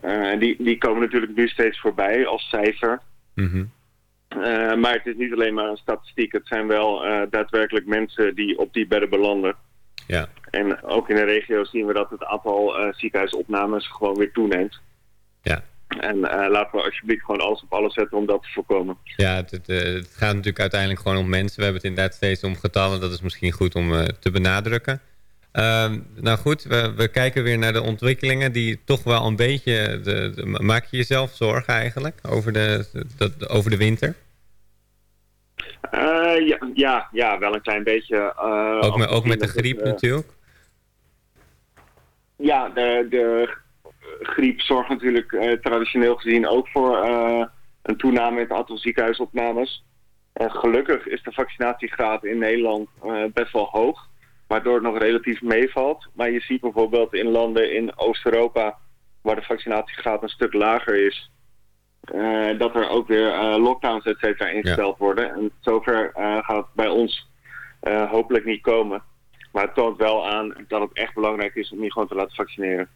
eh, die, die komen natuurlijk nu steeds voorbij als cijfer. Mhm. Eh, maar het is niet alleen maar een statistiek, het zijn wel eh, daadwerkelijk mensen die op die bedden belanden. Ja. En ook in de regio zien we dat het aantal ziekenhuisopnames gewoon weer toeneemt. Ja. En laten we alsjeblieft gewoon alles op alles zetten om dat te voorkomen. Ja, het, het, het gaat natuurlijk uiteindelijk gewoon om mensen. We hebben het inderdaad steeds om getallen. Dat is misschien goed om te benadrukken. Ehm, nou goed, we, we kijken weer naar de ontwikkelingen die toch wel een beetje... De, de- maak je jezelf zorgen eigenlijk over de, de, over de winter? Eh, ja, ja, ja, wel een klein beetje. eh, Ook met, ook met de griep het, eh, natuurlijk? Ja, de, de griep zorgt natuurlijk traditioneel gezien ook voor een toename in het aantal ziekenhuisopnames. En gelukkig is de vaccinatiegraad in Nederland best wel hoog, waardoor het nog relatief meevalt. Maar je ziet bijvoorbeeld in landen in Oost-Europa, waar de vaccinatiegraad een stuk lager is, eh, dat er ook weer eh, lockdowns et cetera ingesteld worden. En zover eh, gaat het bij ons hopelijk niet komen. Maar het toont wel aan dat het echt belangrijk is om je gewoon te laten vaccineren.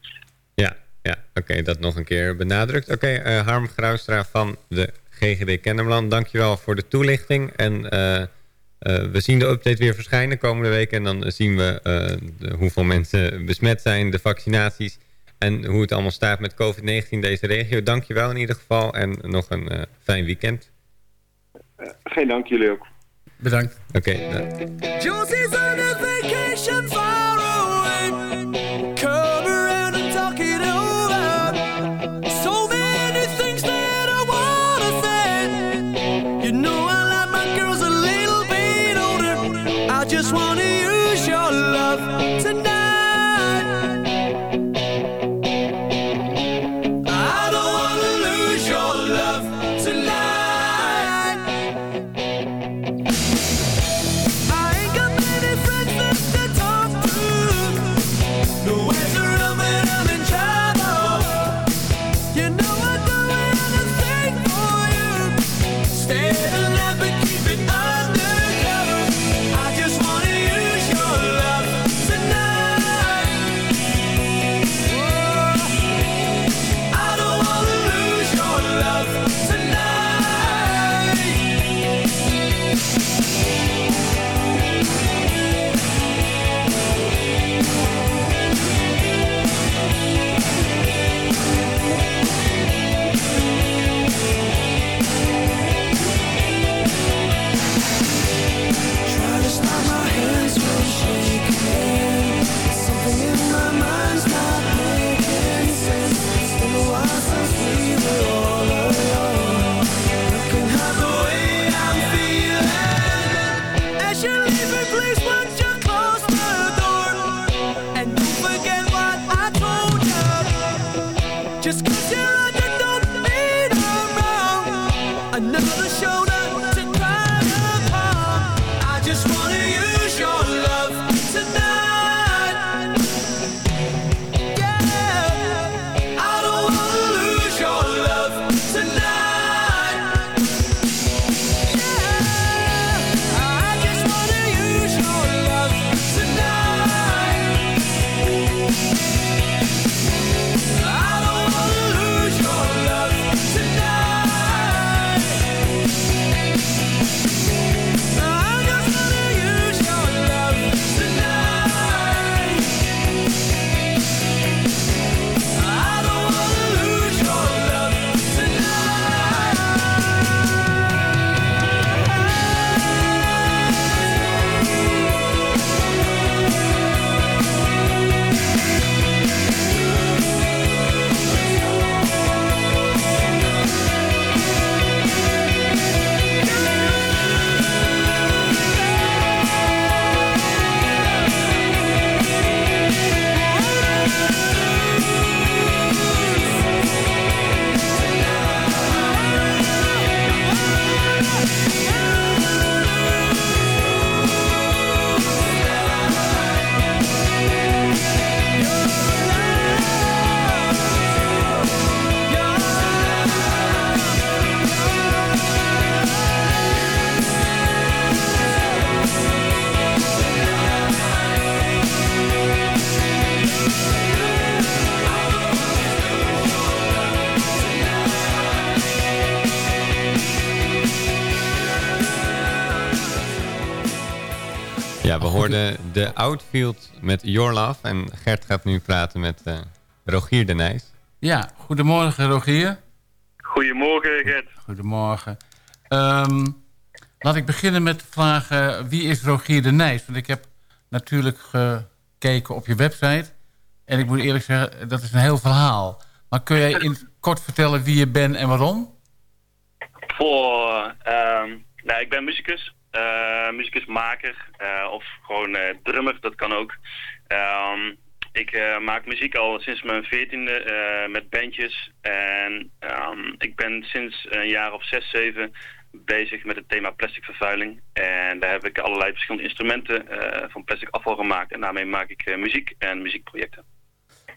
Ja, ja oké, dat nog een keer benadrukt. Oké, Harm Graustra van de GGD Kennemerland, dankjewel voor de toelichting. En we zien de update weer verschijnen komende week. En dan zien we eh, de- hoeveel mensen besmet zijn, de vaccinaties... en hoe het allemaal staat met COVID-19 in deze regio. Dankjewel in ieder geval en nog een eh, fijn weekend. Geen dank, jullie ook. Bedankt. Oké, Outfield met Your Love. En Gert gaat nu praten met eh, Rogier de Nijs. Ja, goedemorgen Rogier. Goedemorgen, Gert. Goedemorgen. Ehm, laat ik beginnen met de vraag, eh, wie is Rogier de Nijs? Want ik heb natuurlijk gekeken op je website. En ik moet eerlijk zeggen, dat is een heel verhaal. Maar kun jij in kort vertellen wie je bent en waarom? Voor, ehm, nou, ik ben muzikus, eh muzikusmaker eh, of gewoon eh, drummer, dat kan ook. Ehm, ik maak muziek al sinds mijn veertiende met bandjes. En ehm, ik ben sinds een jaar of zes, zeven bezig met het thema plastic vervuiling. En daar heb ik allerlei verschillende instrumenten van plastic afval gemaakt. En daarmee maak ik muziek en muziekprojecten.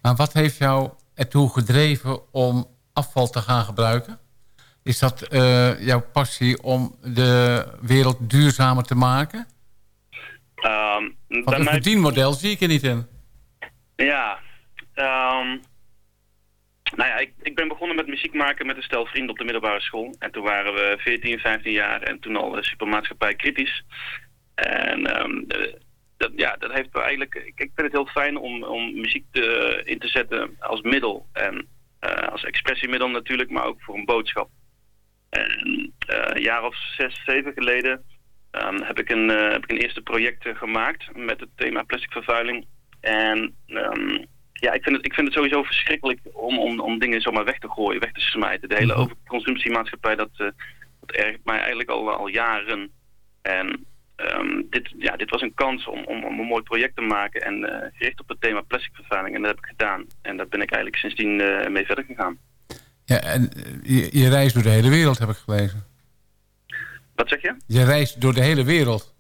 Maar wat heeft jou ertoe gedreven om afval te gaan gebruiken? Is dat eh, jouw passie om de wereld duurzamer te maken? Ehm, Want een mij- verdienmodel zie ik er niet in. Ja, ehm, nou ja, ik, ik ben begonnen met muziek maken met een stel vrienden op de middelbare school. En toen waren we 14, 15 jaar en toen al supermaatschappij kritisch. En ehm, eh, dat, ja, dat heeft eigenlijk... Ik, ik vind het heel fijn om, om muziek te, in te zetten als middel. En eh, als expressiemiddel natuurlijk, maar ook voor een boodschap. En eh, een jaar of zes, zeven geleden ehm, heb, ik een, eh, heb ik een eerste project eh, gemaakt met het thema plastic vervuiling. En ehm, ja, ik vind, het, ik vind het sowieso verschrikkelijk om, om, om dingen zomaar weg te gooien, weg te smijten. De hele Mhm. overconsumptiemaatschappij, dat, dat ergert mij eigenlijk al, al jaren. En ehm, dit, ja, dit was een kans om, om, om een mooi project te maken en gericht op het thema plastic vervuiling. En dat heb ik gedaan. En daar ben ik eigenlijk sindsdien mee verder gegaan. Ja, en eh, je, je reist door de hele wereld, heb ik gelezen. Wat zeg je? Je reist door de hele wereld.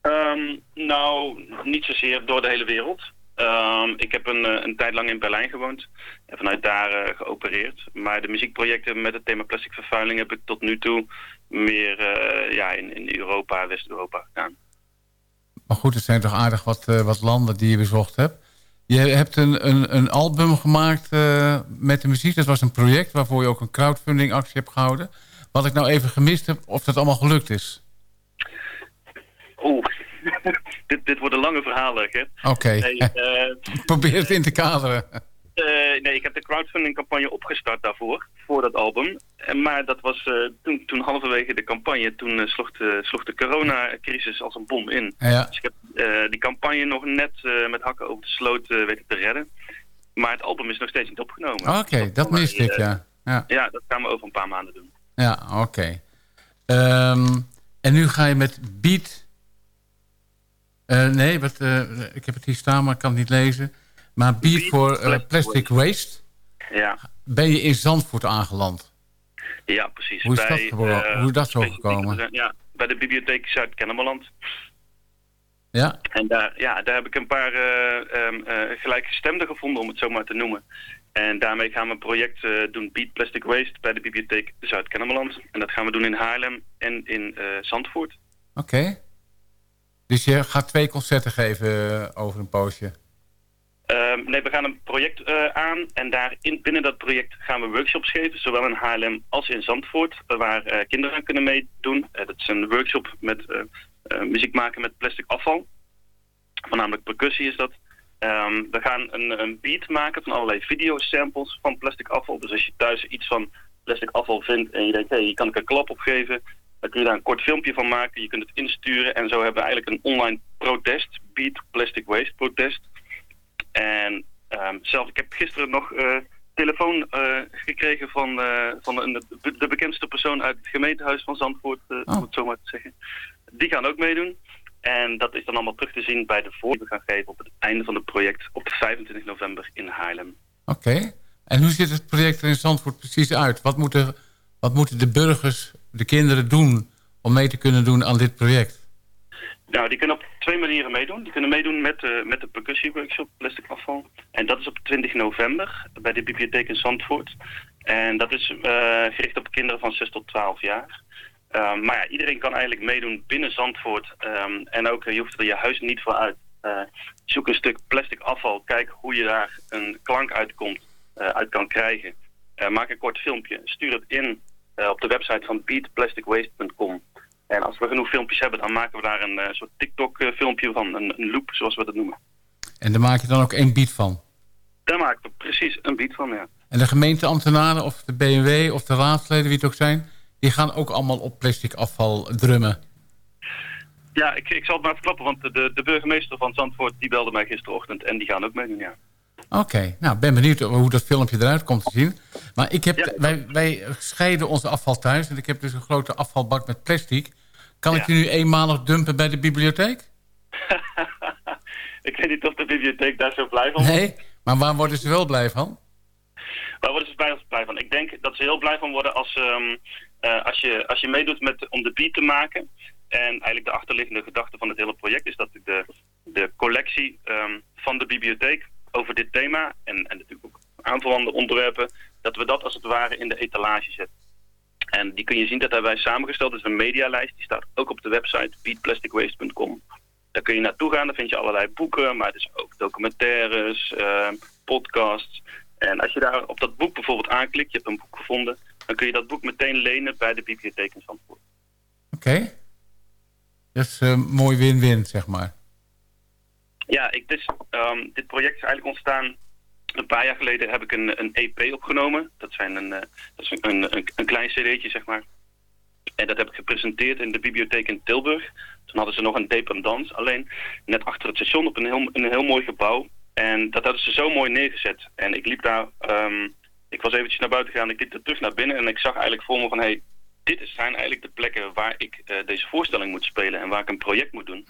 Ehm, nou, niet zozeer door de hele wereld. Ehm, ik heb een, eh, een tijd lang in Berlijn gewoond en vanuit daar eh, geopereerd. Maar de muziekprojecten met het thema plastic vervuiling heb ik tot nu toe meer ja, in, in Europa, West-Europa gedaan. Maar goed, het zijn toch aardig wat, wat landen die je bezocht hebt. Je hebt een, een, een album gemaakt eh, met de muziek. Dat was een project waarvoor je ook een crowdfunding actie hebt gehouden. Wat ik nou even gemist heb, of dat allemaal gelukt is. Oeh, dit, dit worden lange verhalen. Oké, Nee, eh, probeer het in te kaderen. Eh, nee, ik heb de crowdfunding campagne opgestart daarvoor, voor dat album. En, maar dat was eh, toen, toen halverwege de campagne, toen eh, sloeg, de, sloeg de coronacrisis als een bom in. Ja. Dus ik heb eh, die campagne nog net eh, met hakken over de sloot eh, weten te redden. Maar het album is nog steeds niet opgenomen. Oké, dat miste ik, eh, ja. Ja, Ja, dat gaan we over een paar maanden doen. ja oké. Ehm, en nu ga je met Beat... Eh, nee, wat, eh, ik heb het hier staan, maar ik kan het niet lezen. Maar Beat, voor eh, Plastic Waste. Ja, Ben je in Zandvoort aangeland? ja precies. Hoe is dat gebo- eh, hoe is dat zo gekomen? Ja, bij de bibliotheek Zuid-Kennemerland. Ja? En daar, ja, daar heb ik een paar eh, gelijkgestemden gevonden, om het zo maar te noemen. En daarmee gaan we een project doen, Beat Plastic Waste, bij de bibliotheek Zuid-Kennemerland. En dat gaan we doen in Haarlem en in Zandvoort. Oké. Dus je gaat twee concerten geven over een poosje. Ehm, nee, we gaan een project eh, aan en daar in, binnen dat project gaan we workshops geven, zowel in Haarlem als in Zandvoort, waar eh, kinderen aan kunnen meedoen. Eh, dat is een workshop met muziek maken met plastic afval. Voornamelijk percussie is dat. Ehm, we gaan een, een beat maken van allerlei videosamples van plastic afval. Dus als je thuis iets van plastic afval vindt en je denkt, hé, hey, hier kan ik een klap op geven, dan kun je daar een kort filmpje van maken. Je kunt het insturen en zo hebben we eigenlijk een online protest, Beat Plastic Waste protest. En ehm, zelf, ik heb gisteren nog eh, telefoon eh, gekregen van, eh, van een, de, bekendste persoon uit het gemeentehuis van Zandvoort, om het zo maar te zeggen. Die gaan ook meedoen. En dat is dan allemaal terug te zien bij de voor die we gaan geven op het einde van het project op 25 november in Haarlem. Oké. En hoe ziet het project er in Zandvoort precies uit? Wat moeten, wat moeten de burgers, de kinderen doen om mee te kunnen doen aan dit project? Nou, die kunnen op twee manieren meedoen. Die kunnen meedoen met, de met de percussieworkshop plastic afval. En dat is op 20 november bij de bibliotheek in Zandvoort. En dat is eh, gericht op kinderen van 6 tot 12 jaar. Um, maar ja, iedereen kan eigenlijk meedoen binnen Zandvoort. Um, en ook, je hoeft er je huis niet voor uit. Uh, zoek een stuk plastic afval. Kijk hoe je daar een klank uitkomt, uh, uit kan krijgen. Uh, maak een kort filmpje. Stuur het in op de website van beatplasticwaste.com. En als we genoeg filmpjes hebben, dan maken we daar een eh, soort TikTok-filmpje van. Een, een loop, zoals we dat noemen. En daar maak je dan ook één beat van. Daar maken we precies een beat van, ja. En de gemeenteambtenaren of de BMW of de raadsleden, wie het ook zijn... die gaan ook allemaal op plastic afval drummen. Ja, ik, ik zal het maar verklappen, want de, de burgemeester van Zandvoort... die belde mij gisterochtend en die gaan ook meedoen, ja. Oké, nou, ben benieuwd hoe dat filmpje eruit komt te zien. Maar ik heb, wij, wij scheiden onze afval thuis... en ik heb dus een grote afvalbak met plastic. Kan ik die nu eenmalig dumpen bij de bibliotheek? Ik weet niet of de bibliotheek daar zo blij van. Nee, maar waar worden ze wel blij van? Waar worden ze blij, blij van? Ik denk dat ze heel blij van worden als, ehm, eh, als, je, als je meedoet met, om de beat te maken. En eigenlijk de achterliggende gedachte van het hele project is dat de, de collectie ehm, van de bibliotheek over dit thema en, en natuurlijk ook andere onderwerpen, dat we dat als het ware in de etalage zetten. En die kun je zien, dat hebben wij samengesteld. Dat is een medialijst, die staat ook op de website beatplasticwaste.com. Daar kun je naartoe gaan, daar vind je allerlei boeken, maar het is ook documentaires, eh, podcasts. En als je daar op dat boek bijvoorbeeld aanklikt, je hebt een boek gevonden, dan kun je dat boek meteen lenen bij de bibliotheek in Zandvoort. Oké. Dat is eh, mooi win-win, zeg maar. Ja, ik, dus, ehm, dit project is eigenlijk ontstaan. Een paar jaar geleden heb ik een, een EP opgenomen. Dat, zijn een, eh, dat is een, een, een klein cd'tje, zeg maar. En dat heb ik gepresenteerd in de bibliotheek in Tilburg. Toen hadden ze nog een dependance, alleen net achter het station op een heel, een heel mooi gebouw. En dat hadden ze zo mooi neergezet. En ik liep daar, ehm, ik was eventjes naar buiten gegaan, ik liep er terug naar binnen en ik zag eigenlijk voor me van, hé, hey, dit zijn eigenlijk de plekken waar ik eh, deze voorstelling moet spelen en waar ik een project moet doen.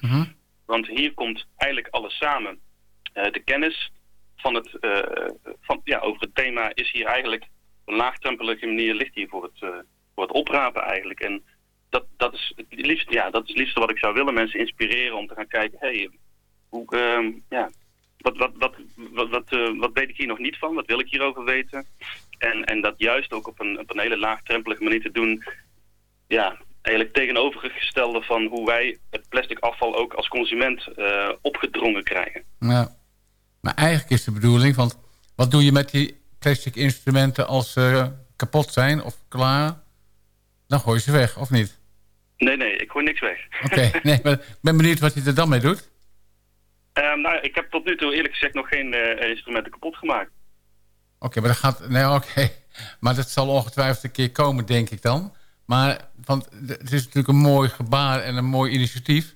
Want hier komt eigenlijk alles samen. Eh, de kennis van het, eh, van, ja, over het thema is hier eigenlijk op een laagdrempelige manier ligt hier voor het, eh, voor het oprapen eigenlijk. En dat, dat, is het liefste, ja, dat is het liefste wat ik zou willen. Mensen inspireren om te gaan kijken, hey, hoe, ehm, ja, wat, wat, wat, wat, wat, eh, wat weet ik hier nog niet van? Wat wil ik hierover weten? En, en dat juist ook op een, op een hele laagdrempelige manier te doen. Ja, eigenlijk tegenovergestelde van hoe wij het plastic afval ook als consument opgedrongen krijgen. Ja. Maar eigenlijk is de bedoeling, want wat doe je met die plastic instrumenten als ze kapot zijn of klaar? Dan gooi je ze weg, of niet? Nee, nee, ik gooi niks weg. Oké, nee, maar ik ben benieuwd wat hij er dan mee doet. Ehm, nou, ik heb tot nu toe eerlijk gezegd nog geen eh, instrumenten kapot gemaakt. Oké, maar dat gaat... Nee, oké. Maar dat zal ongetwijfeld een keer komen, denk ik dan. Maar, want het is natuurlijk een mooi gebaar en een mooi initiatief.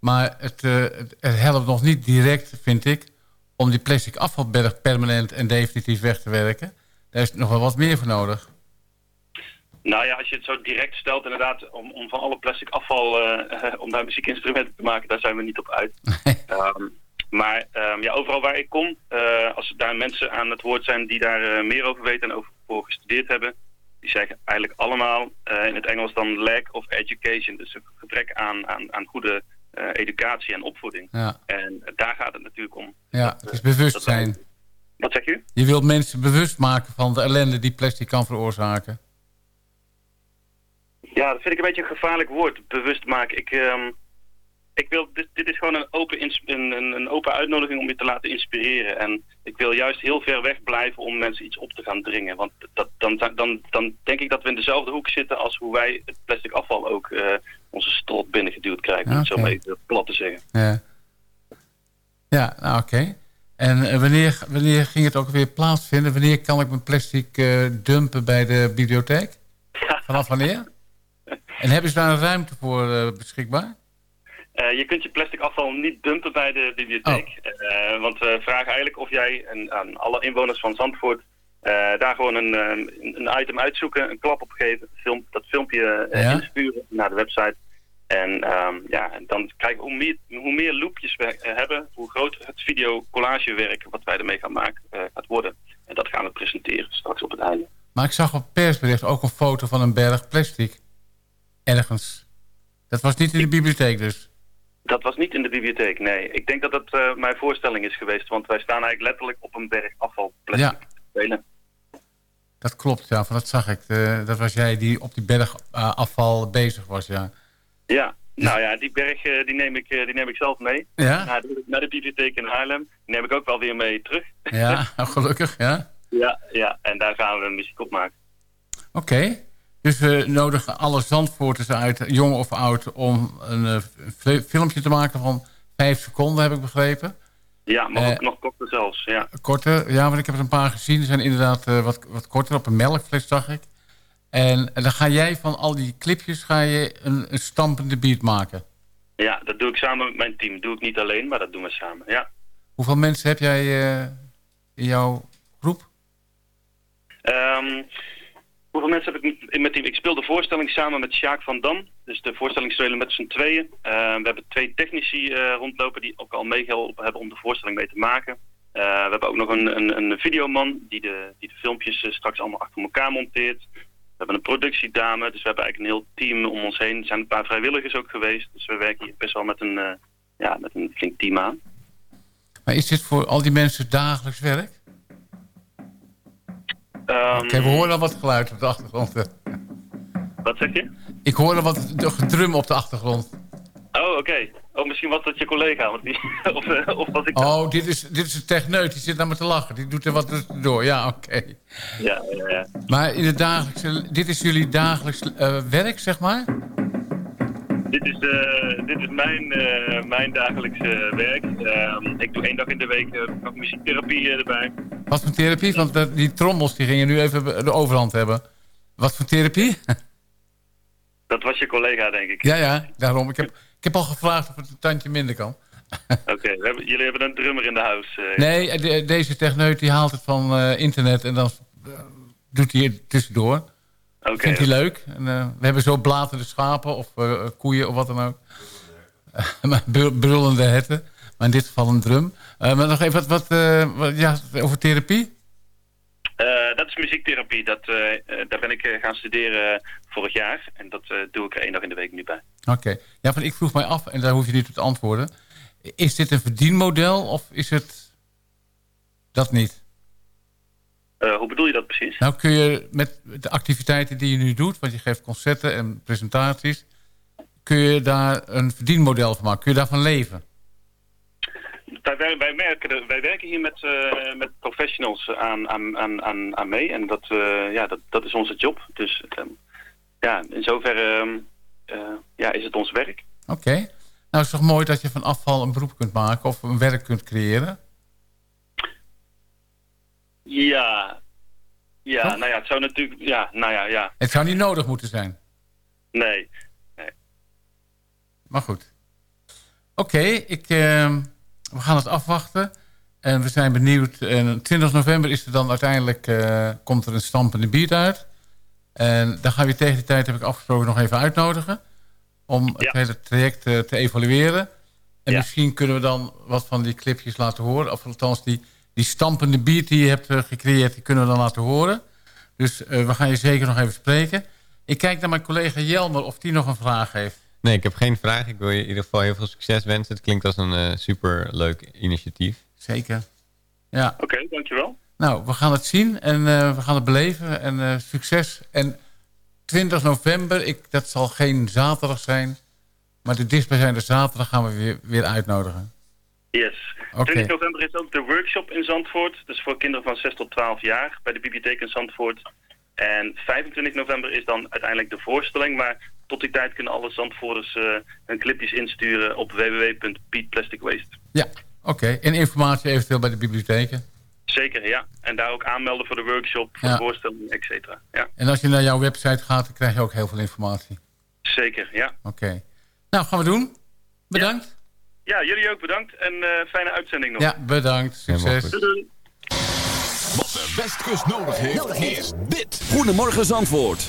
Maar het, eh, het, het helpt nog niet direct, vind ik... om die plastic afvalberg permanent en definitief weg te werken. Daar is nog wel wat meer voor nodig. Nou ja, als je het zo direct stelt, inderdaad, om, om van alle plastic afval, eh, om daar muziekinstrumenten te maken, daar zijn we niet op uit. Ehm, maar ehm, ja, overal waar ik kom, eh, als daar mensen aan het woord zijn die daar eh, meer over weten en over voor gestudeerd hebben, die zeggen eigenlijk allemaal eh, in het Engels dan lack of education. Dus een gebrek aan, aan, aan goede eh, educatie en opvoeding. Ja. En daar gaat het natuurlijk om. Ja, het is bewustzijn. Wat zeg je? Je wilt mensen bewust maken van de ellende die plastic kan veroorzaken. Ja, dat vind ik een beetje een gevaarlijk woord, bewust maken. Ik, ehm, ik wil, dit, dit is gewoon een open, een, een, open uitnodiging om je te laten inspireren. En ik wil juist heel ver weg blijven om mensen iets op te gaan dringen. Want dat, dan, dan, dan denk ik dat we in dezelfde hoek zitten als hoe wij het plastic afval ook eh, onze strot binnengeduwd krijgen. Om het zo maar even plat te zeggen. Ja, ja nou, oké. En eh, wanneer, wanneer ging het ook weer plaatsvinden? Wanneer kan ik mijn plastic eh, dumpen bij de bibliotheek? Vanaf wanneer? En hebben ze daar een ruimte voor beschikbaar? Eh, je kunt je plastic afval niet dumpen bij de bibliotheek. Eh, want we vragen eigenlijk of jij en aan alle inwoners van Zandvoort eh, daar gewoon een, een, item uitzoeken, een klap op geven, film, dat filmpje Ja. insturen naar de website. En ehm, ja, dan kijken hoe meer, hoe meer loopjes we hebben, hoe groter het video collagewerk wat wij ermee gaan maken gaat worden. En dat gaan we presenteren straks op het einde. Maar ik zag op persbericht ook een foto van een berg plastic. Ergens. Dat was niet in de bibliotheek dus. Dat was niet in de bibliotheek, nee. Ik denk dat dat eh, mijn voorstelling is geweest, want wij staan eigenlijk letterlijk op een berg afvalplastic Ja. te spelen. Dat klopt, ja. Van dat zag ik. Eh, dat was jij die op die berg eh, afval bezig was, ja. Ja, nou ja, die berg die neem, ik, die neem ik zelf mee. Ja? Naar, de, naar de bibliotheek in Haarlem. Die neem ik ook wel weer mee terug. Ja, gelukkig, ja. Ja, ja, en daar gaan we muziek op maken. Oké. Dus we nodigen alle Zandvoorters uit, jong of oud... om een eh, fil- filmpje te maken van vijf seconden, heb ik begrepen. Ja, maar Eh, ook nog korter zelfs. Ja. Korter, ja, want ik heb er een paar gezien. Die zijn inderdaad eh, wat, wat korter, op een melkfles zag ik. En, en dan ga jij van al die clipjes ga je een, een stampende beat maken. ja, dat doe ik samen met mijn team. Dat doe ik niet alleen, maar dat doen we samen. Ja. Hoeveel mensen heb jij in jouw groep? Ehm, hoeveel mensen heb ik mijn team? Ik speel de voorstelling samen met Sjaak van Dam. Dus de voorstelling spelen met z'n tweeën. Eh, we hebben twee technici eh, rondlopen die ook al meegeholpen hebben om de voorstelling mee te maken. Eh, we hebben ook nog een, een, een videoman die de, die de filmpjes straks allemaal achter elkaar monteert. We hebben een productiedame, dus we hebben eigenlijk een heel team om ons heen. Er zijn een paar vrijwilligers ook geweest. Dus we werken hier best wel met een, ja, met een flink team aan. Maar is dit voor al die mensen dagelijks werk? Ehm, Oké, we horen al wat geluid op de achtergrond. eh. Wat zeg je? Ik hoor al wat gedrum op de achtergrond. Oh, oké. Oh, misschien was dat je collega. Want die, of, eh, of was ik? Oh, dit is, dit is een techneut. Die zit naar me te lachen. Die doet er wat door. Ja, oké. Ja, ja, ja. Maar in het dagelijkse, dit is jullie dagelijks eh, werk, zeg maar? Dit is, dit is mijn, mijn dagelijkse werk. Ehm, ik doe één dag in de week nog muziektherapie erbij. Wat voor therapie? Want die trommels die gingen nu even de overhand hebben. Wat voor therapie? Dat was je collega, denk ik. ja, ja, daarom. Ik heb, ik heb al gevraagd of het een tandje minder kan. Oké, hebben- jullie hebben een drummer in de huis. eh. Nee, eh, de- deze techneut die haalt het van eh, internet en dan doet hij het tussendoor. Oké. Vindt hij leuk. En, we hebben zo blatende schapen of koeien of wat dan ook. Brullende herten. Maar in dit geval een drum. Eh, maar nog even wat, wat, eh, wat- ja, over therapie. Eh, dat is muziektherapie. Dat, daar ben ik gaan studeren vorig jaar. En dat doe ik er één dag in de week nu bij. Oké. Ja, van ik vroeg mij af, en daar hoef je niet op te antwoorden. Is dit een verdienmodel of is het dat niet? Hoe bedoel je dat precies? Nou kun je met de activiteiten die je nu doet, want je geeft concerten en presentaties, kun je daar een verdienmodel van maken? Kun je daarvan leven? Wij, wij, wij merken er- wij werken hier met, eh, met professionals aan, aan, aan, aan, mee. En dat, eh, ja, dat, dat is onze job. Dus ehm, ja, in zoverre ehm, eh, ja, is het ons werk. Oké. Nou, het is toch mooi dat je van afval een beroep kunt maken of een werk kunt creëren? Ja, ja nou ja, het zou natuurlijk... Ja, nou ja, ja. Het zou niet nodig moeten zijn. Nee. Maar goed. Oké, ik, eh, we gaan het afwachten. En we zijn benieuwd. En 20 november is er dan uiteindelijk, eh, komt er een stampende beat uit. En dan gaan we je tegen die tijd, heb ik afgesproken, nog even uitnodigen. Om het hele traject eh, te evalueren. En misschien kunnen we dan wat van die clipjes laten horen. Of althans, die, die stampende beat die je hebt eh, gecreëerd, die kunnen we dan laten horen. Dus we gaan je zeker nog even spreken. Ik kijk naar mijn collega Jelmer of die nog een vraag heeft. Nee, ik heb geen vraag. Ik wil je in ieder geval heel veel succes wensen. Het klinkt als een eh super leuk initiatief. Zeker. Ja. Oké, dankjewel. Nou, we gaan het zien en eh, we gaan het beleven. En eh, succes. En 20 november, ik, dat zal geen zaterdag zijn. Maar de dichtstbijzijnde zaterdag gaan we weer, weer uitnodigen. Yes. Oké. 20 november is ook de workshop in Zandvoort. Dus voor kinderen van 6 tot 12 jaar bij de bibliotheek in Zandvoort. En 25 november is dan uiteindelijk de voorstelling. Maar tot die tijd kunnen alle Zandvoorters eh, hun clipjes insturen op www.beatplasticwaste. Ja, oké. En informatie eventueel bij de bibliotheken. Zeker, ja. En daar ook aanmelden voor de workshop, voor Ja. de voorstelling, et cetera. Ja, En als je naar jouw website gaat, dan krijg je ook heel veel informatie. zeker, ja. Oké. Nou, gaan we doen. Bedankt. Ja, jullie ook bedankt en eh, fijne uitzending nog. Ja, bedankt. Succes. Doei, doei. Wat de Westkust nodig heeft, is dit. Goedemorgen Zandvoort.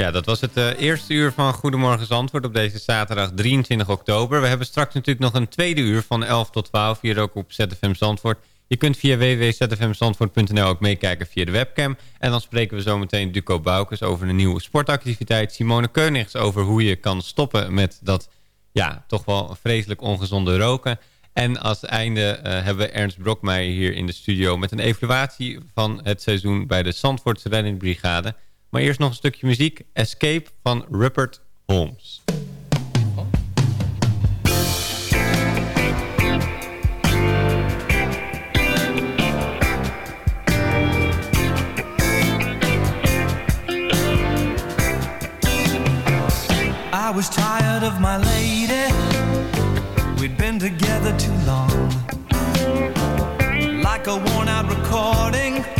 Ja, dat was het eh, eerste uur van Goedemorgen Zandvoort op deze zaterdag 23 oktober. We hebben straks natuurlijk nog een tweede uur van 11 tot 12 hier ook op ZFM Zandvoort. Je kunt via www.zfmzandvoort.nl ook meekijken via de webcam. En dan spreken we zometeen Duco Boukes over een nieuwe sportactiviteit. Simone Keunigs over hoe je kan stoppen met dat ja, toch wel vreselijk ongezonde roken. En als einde eh, hebben we Ernst Brokmeijer hier in de studio... met een evaluatie van het seizoen bij de Zandvoortse Reddingbrigade. Maar eerst nog een stukje muziek. Escape van Rupert Holmes. I was tired of my lady. We'd been together too long. Like a worn out recording